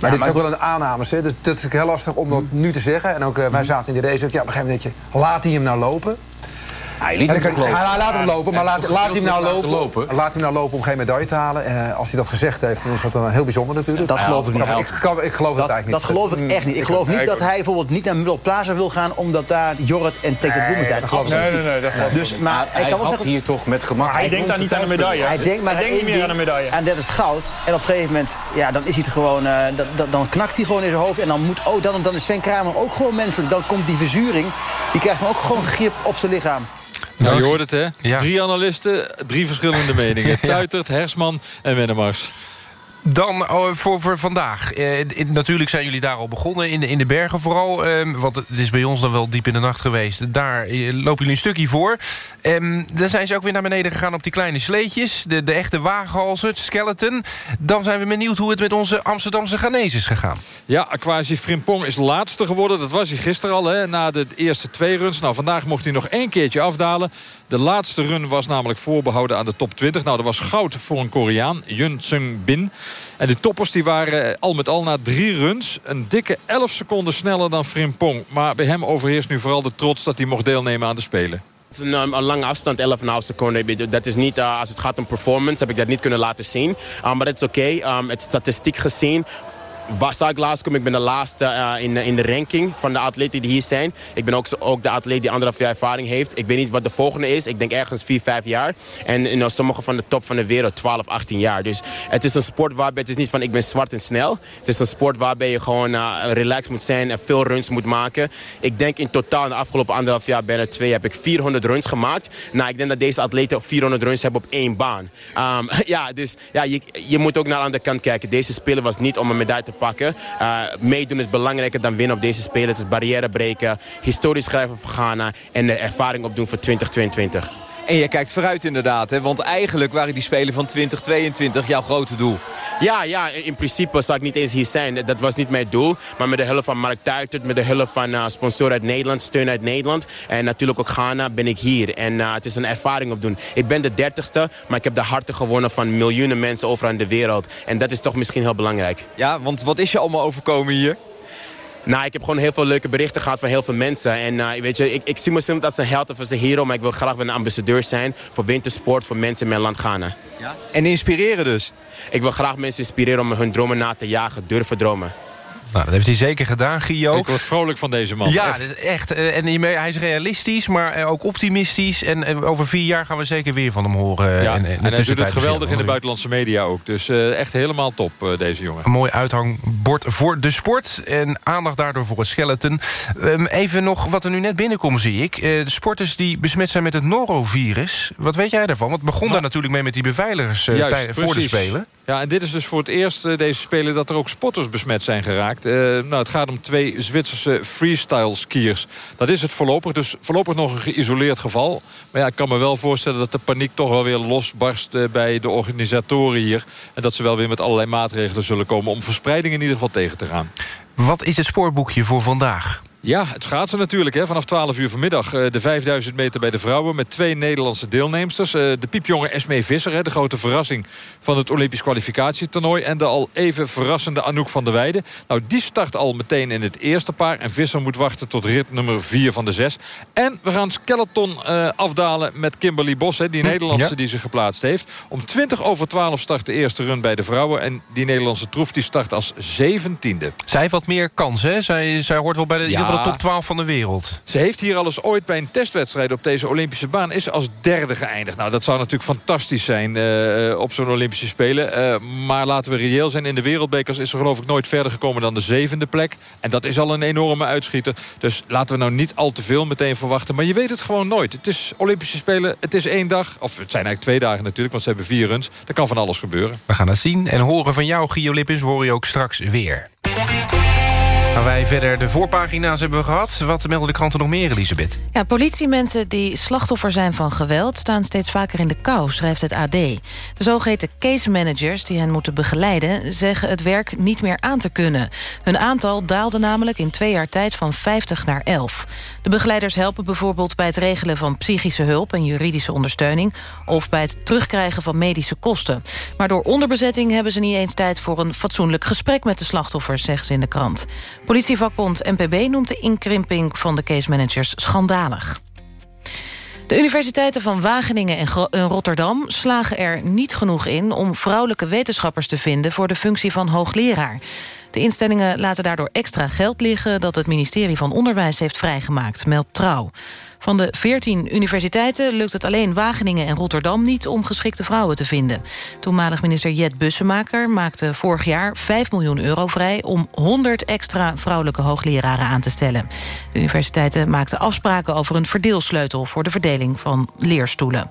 Maar dit is ook wel een aannames. Hè? Dus dat is heel lastig om dat nu te zeggen. En ook eh, wij zaten in de race ook. Ja, op een gegeven moment denk je, laat hij hem nou lopen? Hij liet hem kan- lopen? Hij laat hem lopen, maar laat, laat hij hem nou lopen, Laat hem nou lopen om geen medaille te halen. Eh, als hij dat gezegd heeft, dan is dat dan heel bijzonder natuurlijk. Dat geloof ik niet. Ik, kan- ik geloof dat, het eigenlijk niet. Dat geloof ik echt niet. Ik geloof niet dat hij bijvoorbeeld niet naar Middle Plaza wil gaan... omdat daar Jorrit en Tete Nee, Bloemen zijn. dat geloof ik Absoluut niet. niet. Nee, nee, nee, dat geloof ik dus, maar hij kan wel zeggen... hier toch met gemak... Hij denkt daar niet aan de medaille. Hij denkt maar niet meer aan een medaille. En dat is goud. En op een gegeven moment, ja, dan is hij het gewoon... eh, dan- dan, dan knakt hij gewoon in zijn hoofd. En dan, moet, oh, dan, dan is Sven Kramer ook gewoon menselijk. Dan komt die verzuring. Die krijgt dan ook gewoon grip op zijn lichaam. Nou, je hoort het, hè? Drie analisten, drie verschillende meningen. Tuitert, Hersman en Wennemars. Dan oh, voor, voor vandaag. Eh, natuurlijk zijn jullie daar al begonnen, in de, in de bergen vooral. ehm, want het is bij ons dan wel diep in de nacht geweest. Daar eh, lopen jullie een stukje voor. Ehm, dan zijn ze ook weer naar beneden gegaan op die kleine sleetjes. De, de echte wagenhalsen, het skeleton. Dan zijn we benieuwd hoe het met onze Amsterdamse Ghanese is gegaan. Ja, Aquasi Frimpong is laatste geworden. Dat was hij gisteren al, hè, na de eerste twee runs. Nou, vandaag mocht hij nog één keertje afdalen. De laatste run was namelijk voorbehouden aan de top 20. Nou, dat was goud voor een Koreaan, Yun Sung Bin. En de toppers die waren eh, al met al na drie runs... een dikke 11 seconden sneller dan Frimpong. Maar bij hem overheerst nu vooral de trots dat hij mocht deelnemen aan de Spelen. Het is een, een lange afstand, 11,5 seconden. Dat is niet, uh, als het gaat om performance, heb ik dat niet kunnen laten zien. Um, maar het is oké. Um, het statistiek gezien was ik laatst kom. Ik ben de laatste uh, in, in de ranking van de atleten die hier zijn. Ik ben ook, ook de atleet die anderhalf jaar ervaring heeft. Ik weet niet wat de volgende is. Ik denk ergens 4, 5 jaar. En you know, sommige van de top van de wereld 12, 18 jaar. Dus het is een sport waarbij het is niet van ik ben zwart en snel. Het is een sport waarbij je gewoon relaxed moet zijn en veel runs moet maken. Ik denk in totaal de afgelopen anderhalf jaar, bijna twee, heb ik 400 runs gemaakt. Nou, ik denk dat deze atleten 400 runs hebben op één baan. Um, ja, dus ja, je, je moet ook naar de andere kant kijken. Deze spelen was niet om een medaille te Uh, meedoen is belangrijker dan winnen op deze spelen. Het is barrière breken, historisch schrijven voor Ghana en de ervaring opdoen voor 2022. En je kijkt vooruit inderdaad, hè? want eigenlijk waren die Spelen van 2022 jouw grote doel. Ja, ja, in in principe zou ik niet eens hier zijn. Dat was niet mijn doel. Maar met de hulp van Mark Tuitert, met de hulp van uh, sponsoren uit Nederland, steun uit Nederland... en natuurlijk ook Ghana, ben ik hier. En uh, het is een ervaring opdoen. Ik ben de dertigste, maar ik heb de harten gewonnen van miljoenen mensen overal in de wereld. En dat is toch misschien heel belangrijk. Ja, want wat is je allemaal overkomen hier? Nou, ik heb gewoon heel veel leuke berichten gehad van heel veel mensen. En uh, weet je, ik, ik zie mezelf als een held of als een hero... maar ik wil graag een ambassadeur zijn voor wintersport... voor mensen in mijn land Ghana. Ja? En inspireren dus? Ik wil graag mensen inspireren om hun dromen na te jagen. Durven dromen. Nou, dat heeft hij zeker gedaan, Gio. Ik word vrolijk van deze man. Ja, Echt. eh, En hij is realistisch, maar eh, ook optimistisch. En eh, over vier jaar gaan we zeker weer van hem horen. Ja, en, en, en, hij doet het geweldig in de buitenlandse media ook. Dus echt helemaal top, deze jongen. Een mooi uithangbord voor de sport. En aandacht daardoor voor het skeleton. Ehm, even nog wat er nu net binnenkomt, zie ik. De sporters die besmet zijn met het norovirus. Wat weet jij daarvan? Want het begon daar natuurlijk mee met die beveiligers Juist, voor de. Spelen. Ja, en dit is dus voor het eerst eh, deze Spelen dat er ook spotters besmet zijn geraakt. Eh, nou, het gaat om twee Zwitserse freestyle skiers. Dat is het voorlopig, dus voorlopig nog een geïsoleerd geval. Maar ja, ik kan me wel voorstellen dat de paniek toch wel weer losbarst eh, bij de organisatoren hier. En dat ze wel weer met allerlei maatregelen zullen komen om verspreiding in ieder geval tegen te gaan. Wat is het spoorboekje voor vandaag? Ja, het schaatsen natuurlijk. Hè. Vanaf 12 uur vanmiddag eh, de 5000 meter bij de vrouwen... met twee Nederlandse deelnemsters. Eh, de piepjonge Esmee Visser, hè, de grote verrassing... van het Olympisch kwalificatietoernooi. En de al even verrassende Anouk van der Weijden. Nou, die start al meteen in het eerste paar. En Visser moet wachten tot rit nummer 4 van de 6. En we gaan skeleton eh, afdalen met Kimberly Bos... Hè, die Hm, Nederlandse ja. die zich geplaatst heeft. Om 20 over 12 start de eerste run bij de vrouwen. En die Nederlandse troef die start als 17e. Zij heeft wat meer kans, hè? Zij, zij hoort wel bij de, van de top 12 van de wereld. Ze heeft hier al eens ooit bij een testwedstrijd op deze Olympische baan... is als derde geëindigd. Nou, dat zou natuurlijk fantastisch zijn uh, op zo'n Olympische Spelen. Uh, maar laten we reëel zijn. In de wereldbekers is ze geloof ik nooit verder gekomen dan de zevende plek. En dat is al een enorme uitschieter. Dus laten we nou niet al te veel meteen verwachten. Maar je weet het gewoon nooit. Het is Olympische Spelen, het is één dag. Of het zijn eigenlijk twee dagen natuurlijk, want ze hebben vier runs. Er kan van alles gebeuren. We gaan het zien en horen van jou, Gio Lippens, hoor je ook straks weer. Gaan wij verder de voorpagina's hebben gehad. Wat melden de kranten nog meer, Elisabeth? Ja, politiemensen die slachtoffer zijn van geweld... staan steeds vaker in de kou, schrijft het AD. De zogeheten case managers die hen moeten begeleiden... zeggen het werk niet meer aan te kunnen. Hun aantal daalde namelijk in twee jaar tijd van 50 naar 11. De begeleiders helpen bijvoorbeeld bij het regelen van psychische hulp... en juridische ondersteuning... of bij het terugkrijgen van medische kosten. Maar door onderbezetting hebben ze niet eens tijd... voor een fatsoenlijk gesprek met de slachtoffers, zeggen ze in de krant. Politievakbond NPB noemt de inkrimping van de case managers schandalig. De universiteiten van Wageningen en Rotterdam slagen er niet genoeg in... om vrouwelijke wetenschappers te vinden voor de functie van hoogleraar. De instellingen laten daardoor extra geld liggen... dat het ministerie van Onderwijs heeft vrijgemaakt, meldt Trouw. Van de 14 universiteiten lukt het alleen Wageningen en Rotterdam niet... om geschikte vrouwen te vinden. Toenmalig minister Jet Bussemaker maakte vorig jaar 5 miljoen euro vrij... om 100 extra vrouwelijke hoogleraren aan te stellen. De universiteiten maakten afspraken over een verdeelsleutel... voor de verdeling van leerstoelen.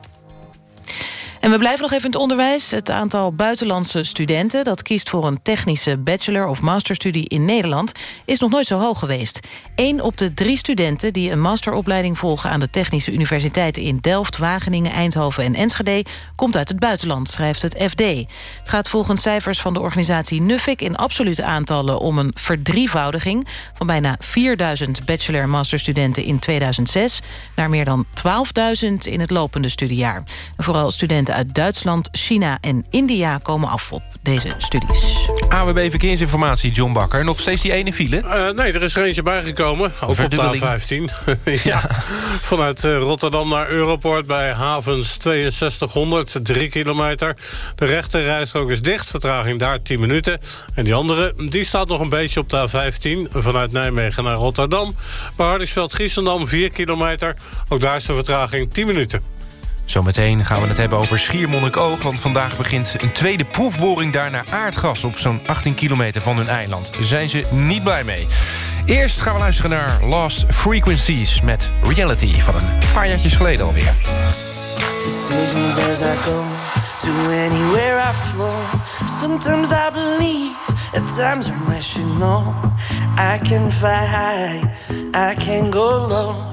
En we blijven nog even in het onderwijs. Het aantal buitenlandse studenten dat kiest voor een technische bachelor- of masterstudie in Nederland is nog nooit zo hoog geweest. Eén op de drie studenten die een masteropleiding volgen aan de technische universiteiten in Delft, Wageningen, Eindhoven en Enschede komt uit het buitenland, schrijft het FD. Het gaat volgens cijfers van de organisatie Nuffic in absolute aantallen om een verdrievoudiging van bijna 4000 bachelor- en masterstudenten in 2006 naar meer dan 12.000 in het lopende studiejaar. Vooral studenten uit Duitsland, China en India komen af op deze studies. AWB Verkeersinformatie, John Bakker. Nog steeds die ene file? Uh, nee, er is er eentje bijgekomen. Ook op de A15. ja. Vanuit uh, Rotterdam naar Europort bij havens 6200, 3 kilometer. De rechterrijstrook is dicht, vertraging daar 10 minuten. En die andere, die staat nog een beetje op de A15... vanuit Nijmegen naar Rotterdam. Bij Hardingsveld-Giessendam 4 kilometer. Ook daar is de vertraging 10 minuten. Zometeen gaan we het hebben over Schiermonnikoog... want vandaag begint een tweede proefboring daar naar aardgas... op zo'n 18 kilometer van hun eiland. Daar zijn ze niet blij mee. Eerst gaan we luisteren naar Lost Frequencies met Reality... van een paar jaartjes geleden alweer. Anywhere I Sometimes I believe, at times I'm I can fly I can go low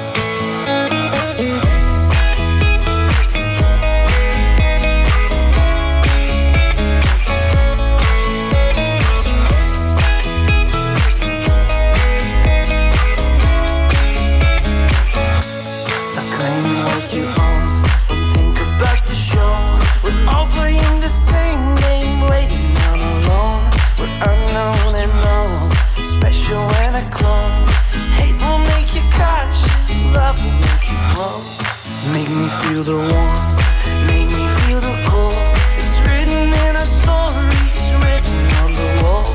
Make me feel the warmth, make me feel the cold. It's written in our stories, written on the walls.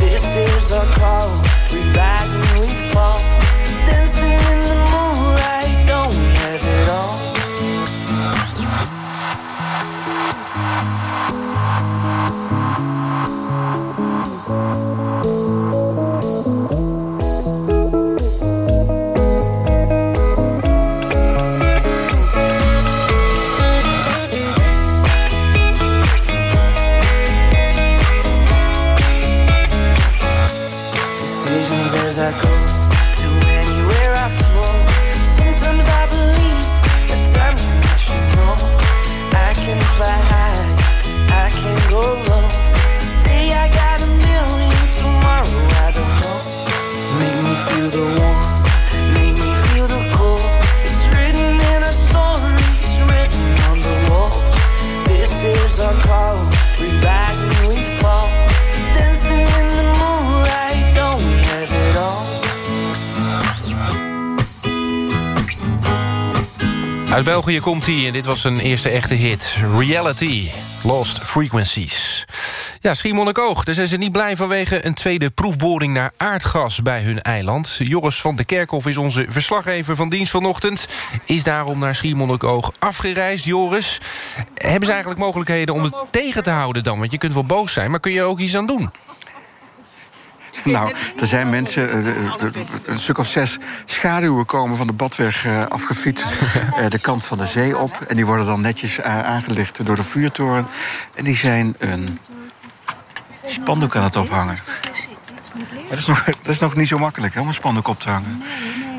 This is our België komt hij en dit was zijn eerste echte hit. Reality, Lost Frequencies. Ja, Schiermonnikoog, daar zijn ze niet blij vanwege een tweede proefboring naar aardgas bij hun eiland. Joris van de Kerkhof is onze verslaggever van dienst vanochtend. Is daarom naar Schiermonnikoog afgereisd. Joris, hebben ze eigenlijk mogelijkheden om het tegen te houden dan? Want je kunt wel boos zijn, maar kun je er ook iets aan doen? Nou, er zijn mensen, eh, eh, een stuk of zes schaduwen komen van de badweg eh, afgefietst. eh, de kant van de zee op. En die worden dan netjes eh, aangelicht door de vuurtoren. En die zijn een spandoek aan het ophangen. Dat, is nog, dat is nog niet zo makkelijk, hè, om een spandoek op te hangen.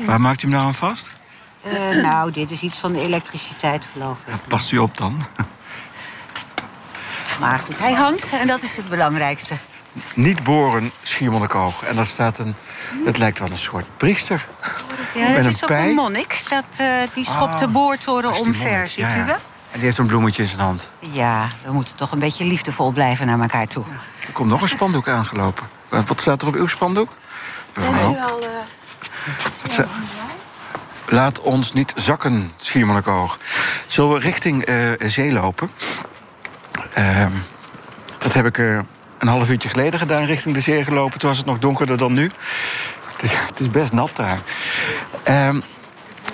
Waar maakt u hem nou aan vast? Eh, nou, dit is iets van de elektriciteit, geloof ik. Past u op dan? Maar goed, hij hangt en dat is het belangrijkste. Niet boren, Schiermonnikoog. En daar staat een, het lijkt wel een soort priester. Ja, Met dat een is ook pij. een monnik. Dat, eh, die schopt Ah, de boortoren is die omver, ziet ja, u wel? En die heeft een bloemetje in zijn hand. Ja, we moeten toch een beetje liefdevol blijven naar elkaar toe. Er komt nog een spandoek aangelopen. Wat wat staat er op uw spandoek? Mevrouw? Ze- Laat ons niet zakken, Schiermonnikoog. Zullen we richting eh, zee lopen? Ehm, dat heb ik eh, een half uurtje geleden gedaan, richting de zee gelopen. Toen was het nog donkerder dan nu. Het is, het is best nat daar. Ehm,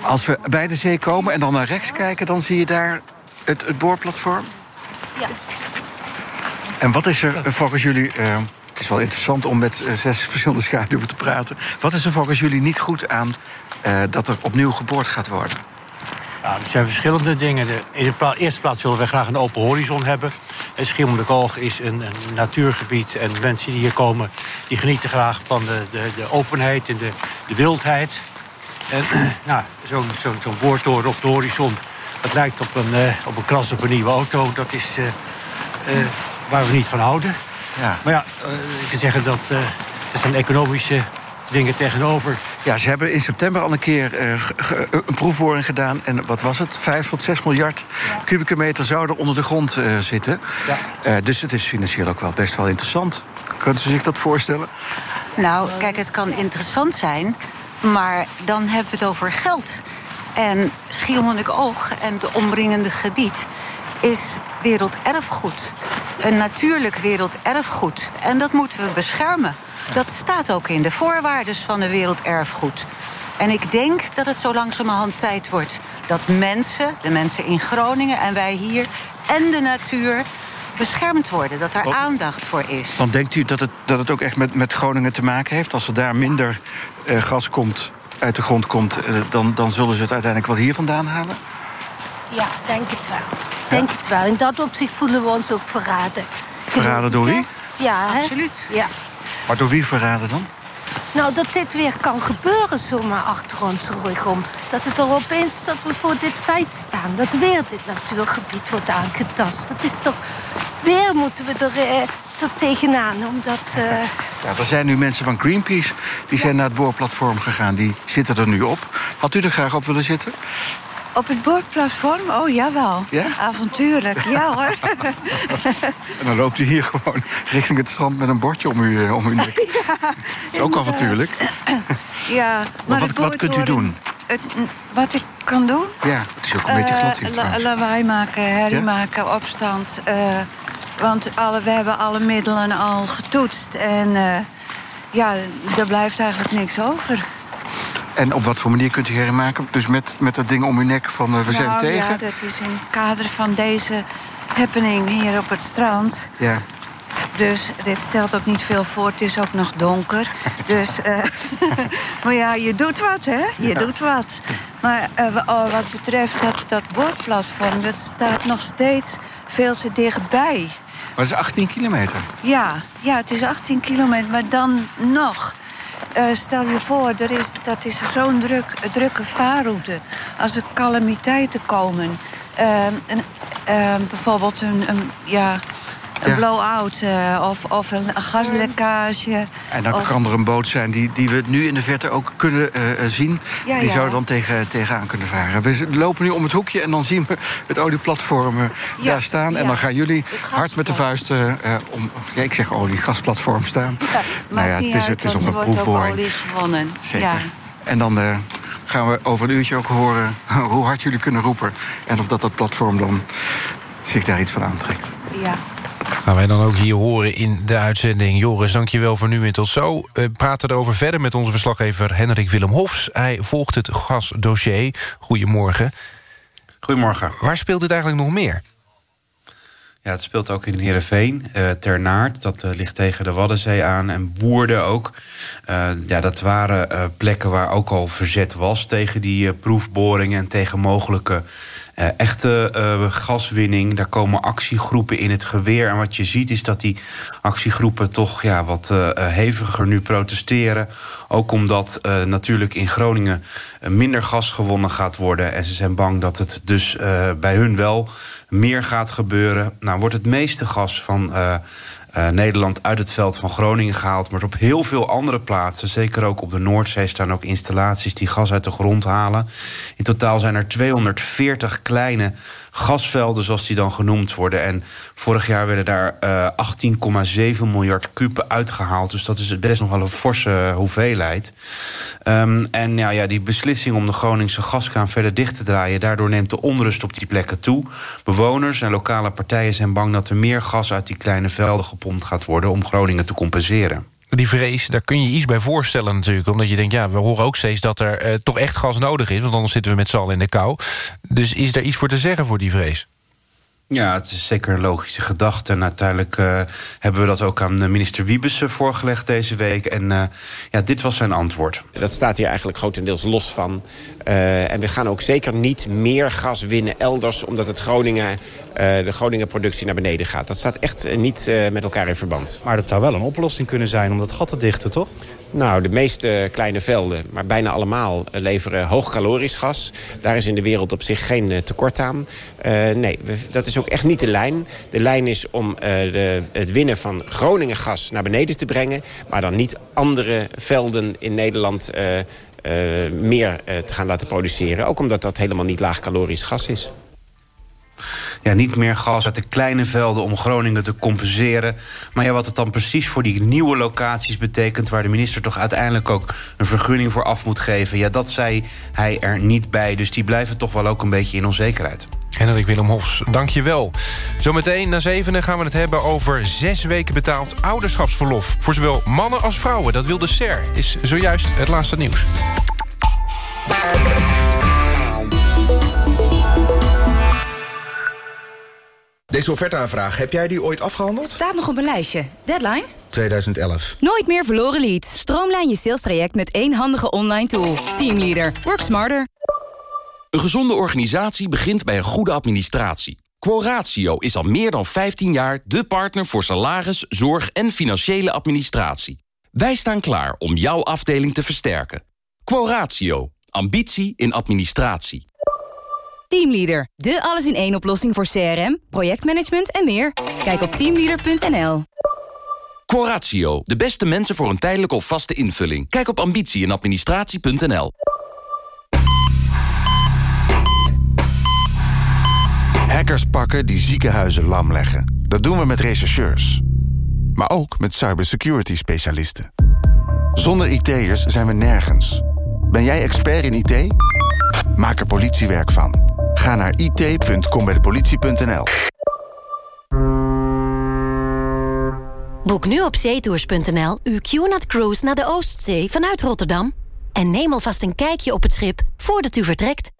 als we bij de zee komen en dan naar rechts kijken... dan zie je daar het, het boorplatform. Ja. En wat is er volgens jullie... eh, het is wel interessant om met eh, zes verschillende schaduwen te praten. Wat is er volgens jullie niet goed aan eh, dat er opnieuw geboord gaat worden? Ja, er zijn verschillende dingen. De- in de pla- eerste plaats willen we graag een open horizon hebben. En Schiermonnikoog is een, een natuurgebied. En mensen die hier komen, die genieten graag van de, de, de openheid en de, de wildheid. En nou, zo'n zo'n boortoren op de horizon, dat lijkt op een, eh, op een kras op een nieuwe auto. Dat is eh, eh, waar we niet van houden. Ja. Maar ja, eh, ik kan zeggen dat eh, er zijn economische dingen tegenover. Ja, ze hebben in september al een keer eh, een proefboring gedaan. En wat was het? 5 tot 6 miljard kubieke meter zouden onder de grond eh, zitten. Eh, dus het is financieel ook wel best wel interessant. Kunt u zich dat voorstellen? Nou, kijk, het kan interessant zijn, maar dan hebben we het over geld. En Schiermonnikoog en het omringende gebied is werelderfgoed. Een natuurlijk werelderfgoed. En dat moeten we beschermen. Dat staat ook in de voorwaarden van de werelderfgoed. En ik denk dat het zo langzamerhand tijd wordt dat mensen, de mensen in Groningen en wij hier en de natuur beschermd worden. Dat daar aandacht voor is. Dan denkt u dat het, dat het ook echt met, met Groningen te maken heeft? Als er daar minder eh, gas komt, uit de grond komt... eh, dan, dan zullen ze het uiteindelijk wel hier vandaan halen? Ja, denk het wel. Denk het wel. In dat opzicht voelen we ons ook verraden. Verraden door wie? Ja, hè? Absoluut. Ja. Maar door wie verraden dan? Nou, dat dit weer kan gebeuren zomaar achter onze rug om. Dat het er opeens dat we voor dit feit staan. Dat weer dit natuurgebied wordt aangetast. Dat is toch... Weer moeten we er, eh, er tegenaan, omdat... eh, Ja, er zijn nu mensen van Greenpeace die zijn naar het boorplatform gegaan. Die zitten er nu op. Had u er graag op willen zitten? Op het boordplatform? Oh, jawel. Ja? Avontuurlijk, ja hoor. En dan loopt u hier gewoon richting het strand met een bordje om u, eh, om uw nek. Dat is ook avontuurlijk. ja, Maar maar wat, wat kunt u doen? Het, wat ik kan doen? Ja, het is ook een beetje Eh, glad hier la- lawaai maken, herrie Ja? maken, opstand. eh, want alle, we hebben alle middelen al getoetst. En ja, er blijft eigenlijk niks over. En op wat voor manier kunt u herrie maken? Dus met, met dat ding om uw nek van eh, we zijn nou, tegen? Ja, dat is in het kader van deze happening hier op het strand. Ja. Dus dit stelt ook niet veel voor. Het is ook nog donker. Dus, eh, maar ja, je doet wat, hè? Je Ja. doet wat. Maar eh, oh, wat betreft dat, dat boordplatform... dat staat nog steeds veel te dichtbij. Maar dat is 18 kilometer. Ja, ja, het is 18 kilometer, maar dan nog. Eh, stel je voor, is, dat is zo'n druk, drukke vaarroute. Als er calamiteiten komen, ehm, ehm, bijvoorbeeld een, een, ja, een Ja. blow-out eh, of, of een, gaslekkage. En dan of- kan er een boot zijn die, die we nu in de verte ook kunnen eh, eh, zien. Ja, die ja. zou dan tegen, tegenaan kunnen varen. We lopen nu om het hoekje en dan zien we het olieplatform daar staan. En dan gaan jullie hard met de vuist eh, om... Ja, ik zeg olie, gasplatform staan. nou ja, het is, het is om een proefboring. olie gewonnen. Zeker. Ja. En dan gaan we over een uurtje ook horen hoe hard jullie kunnen roepen. En of dat dat platform dan zich daar iets van aantrekt. Ja. Gaan wij dan ook hier horen in de uitzending. Joris, dankjewel voor nu en tot zo. We praten erover verder met onze verslaggever Hendrik Willem Hofs. Hij volgt het gasdossier. Goedemorgen. Goedemorgen. Waar speelt dit eigenlijk nog meer? Ja, het speelt ook in Heerenveen, uh, Ternaard. Dat uh, ligt tegen de Waddenzee aan. En Woerden ook. Uh, ja, dat waren plekken waar ook al verzet was... tegen die proefboringen en tegen mogelijke echte gaswinning. Daar komen actiegroepen in het geweer. En wat je ziet is dat die actiegroepen toch ja, wat heviger nu protesteren. Ook omdat natuurlijk in Groningen minder gas gewonnen gaat worden. En ze zijn bang dat het dus bij hun wel meer gaat gebeuren. Nou, wordt het meeste gas van uh, Nederland uit het veld van Groningen gehaald. Maar op heel veel andere plaatsen, zeker ook op de Noordzee... staan ook installaties die gas uit de grond halen. In totaal zijn er 240 kleine gasvelden, zoals die dan genoemd worden. En vorig jaar werden daar uh, 18,7 miljard kuben uitgehaald. Dus dat is best nog wel een forse hoeveelheid. Um, en ja, ja, die beslissing om de Groningse gaskraan verder dicht te draaien... daardoor neemt de onrust op die plekken toe. Bewoners en lokale partijen zijn bang dat er meer gas uit die kleine velden gepompt gaat worden... om Groningen te compenseren. Die vrees, daar kun je iets bij voorstellen natuurlijk. Omdat je denkt, ja, we horen ook steeds dat er uh, toch echt gas nodig is. Want anders zitten we met allen in de kou. Dus is er iets voor te zeggen voor die vrees? Ja, het is zeker een logische gedachte. En uiteindelijk uh, hebben we dat ook aan minister Wiebes voorgelegd deze week. En uh, ja, dit was zijn antwoord. Dat staat hier eigenlijk grotendeels los van. Uh, en we gaan ook zeker niet meer gas winnen elders... omdat het Groningen, de Groningen productie naar beneden gaat. Dat staat echt niet met elkaar in verband. Maar dat zou wel een oplossing kunnen zijn om dat gat te dichten, toch? Nou, de meeste kleine velden, maar bijna allemaal, leveren hoogkalorisch gas. Daar is in de wereld op zich geen tekort aan. Uh, nee, dat is ook echt niet de lijn. De lijn is om de, het winnen van Groningen gas naar beneden te brengen... maar dan niet andere velden in Nederland meer te gaan laten produceren. Ook omdat dat helemaal niet laagkalorisch gas is ja, niet meer gas uit de kleine velden om Groningen te compenseren. Maar ja, wat het dan precies voor die nieuwe locaties betekent... waar de minister toch uiteindelijk ook een vergunning voor af moet geven... ja, dat zei hij er niet bij. Dus die blijven toch wel ook een beetje in onzekerheid. Henrik Willem Hofs, dank je wel. Zometeen na zevenen gaan we het hebben over zes weken betaald ouderschapsverlof. Voor zowel mannen als vrouwen. Dat wil de SER, is zojuist het laatste nieuws. Deze offerteaanvraag, heb jij die ooit afgehandeld? Staat nog op een lijstje. Deadline? 2011. Nooit meer verloren leads. Stroomlijn je sales traject met één handige online tool. Teamleader. Work smarter. Een gezonde organisatie begint bij een goede administratie. Quoratio is al meer dan 15 jaar de partner voor salaris, zorg en financiële administratie. Wij staan klaar om jouw afdeling te versterken. Quoratio. Ambitie in administratie. Teamleader, de alles-in-één oplossing voor CRM, projectmanagement en meer. Kijk op teamleader.nl. Coratio, de beste mensen voor een tijdelijke of vaste invulling. Kijk op ambitie en administratie.nl. Hackers pakken die ziekenhuizen lam leggen. Dat doen we met rechercheurs. Maar ook met cybersecurity specialisten. Zonder IT'ers zijn we nergens. Ben jij expert in IT? Maak er politiewerk van. Ga naar it.combijdepolitie.nl Boek nu op zeetours.nl uw QNAT Cruise naar de Oostzee vanuit Rotterdam. En neem alvast een kijkje op het schip voordat u vertrekt.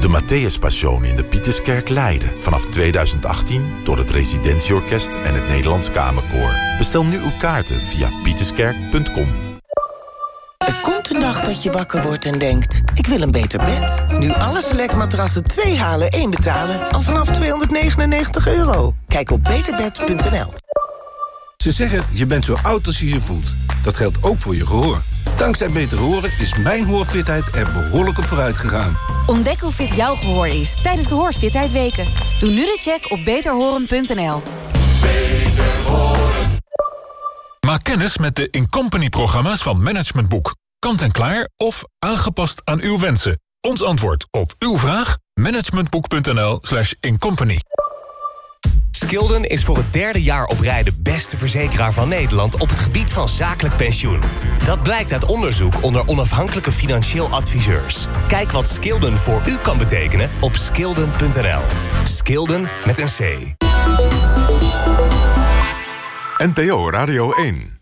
De Matthäus Passion in de Pieterskerk Leiden. Vanaf 2018 door het Residentieorkest en het Nederlands Kamerkoor. Bestel nu uw kaarten via pieterskerk.com. Er komt een dag dat je wakker wordt en denkt... ik wil een beter bed. Nu alle selectmatrassen 2 halen, 1 betalen... al vanaf 299 euro. Kijk op beterbed.nl. Ze zeggen, je bent zo oud als je je voelt. Dat geldt ook voor je gehoor. Dankzij Beter Horen is mijn hoorfitheid er behoorlijk op vooruit gegaan. Ontdek hoe fit jouw gehoor is tijdens de Hoorfitheid Weken. Doe nu de check op beterhoren.nl. Maak kennis met de Incompany-programma's van Management Boek. Kant-en-klaar of aangepast aan uw wensen. Ons antwoord op uw vraag? managementboek.nl slash incompany. Skilden is voor het derde jaar op rij de beste verzekeraar van Nederland op het gebied van zakelijk pensioen. Dat blijkt uit onderzoek onder onafhankelijke financieel adviseurs. Kijk wat Skilden voor u kan betekenen op skilden.nl. Skilden met een C. NPO Radio 1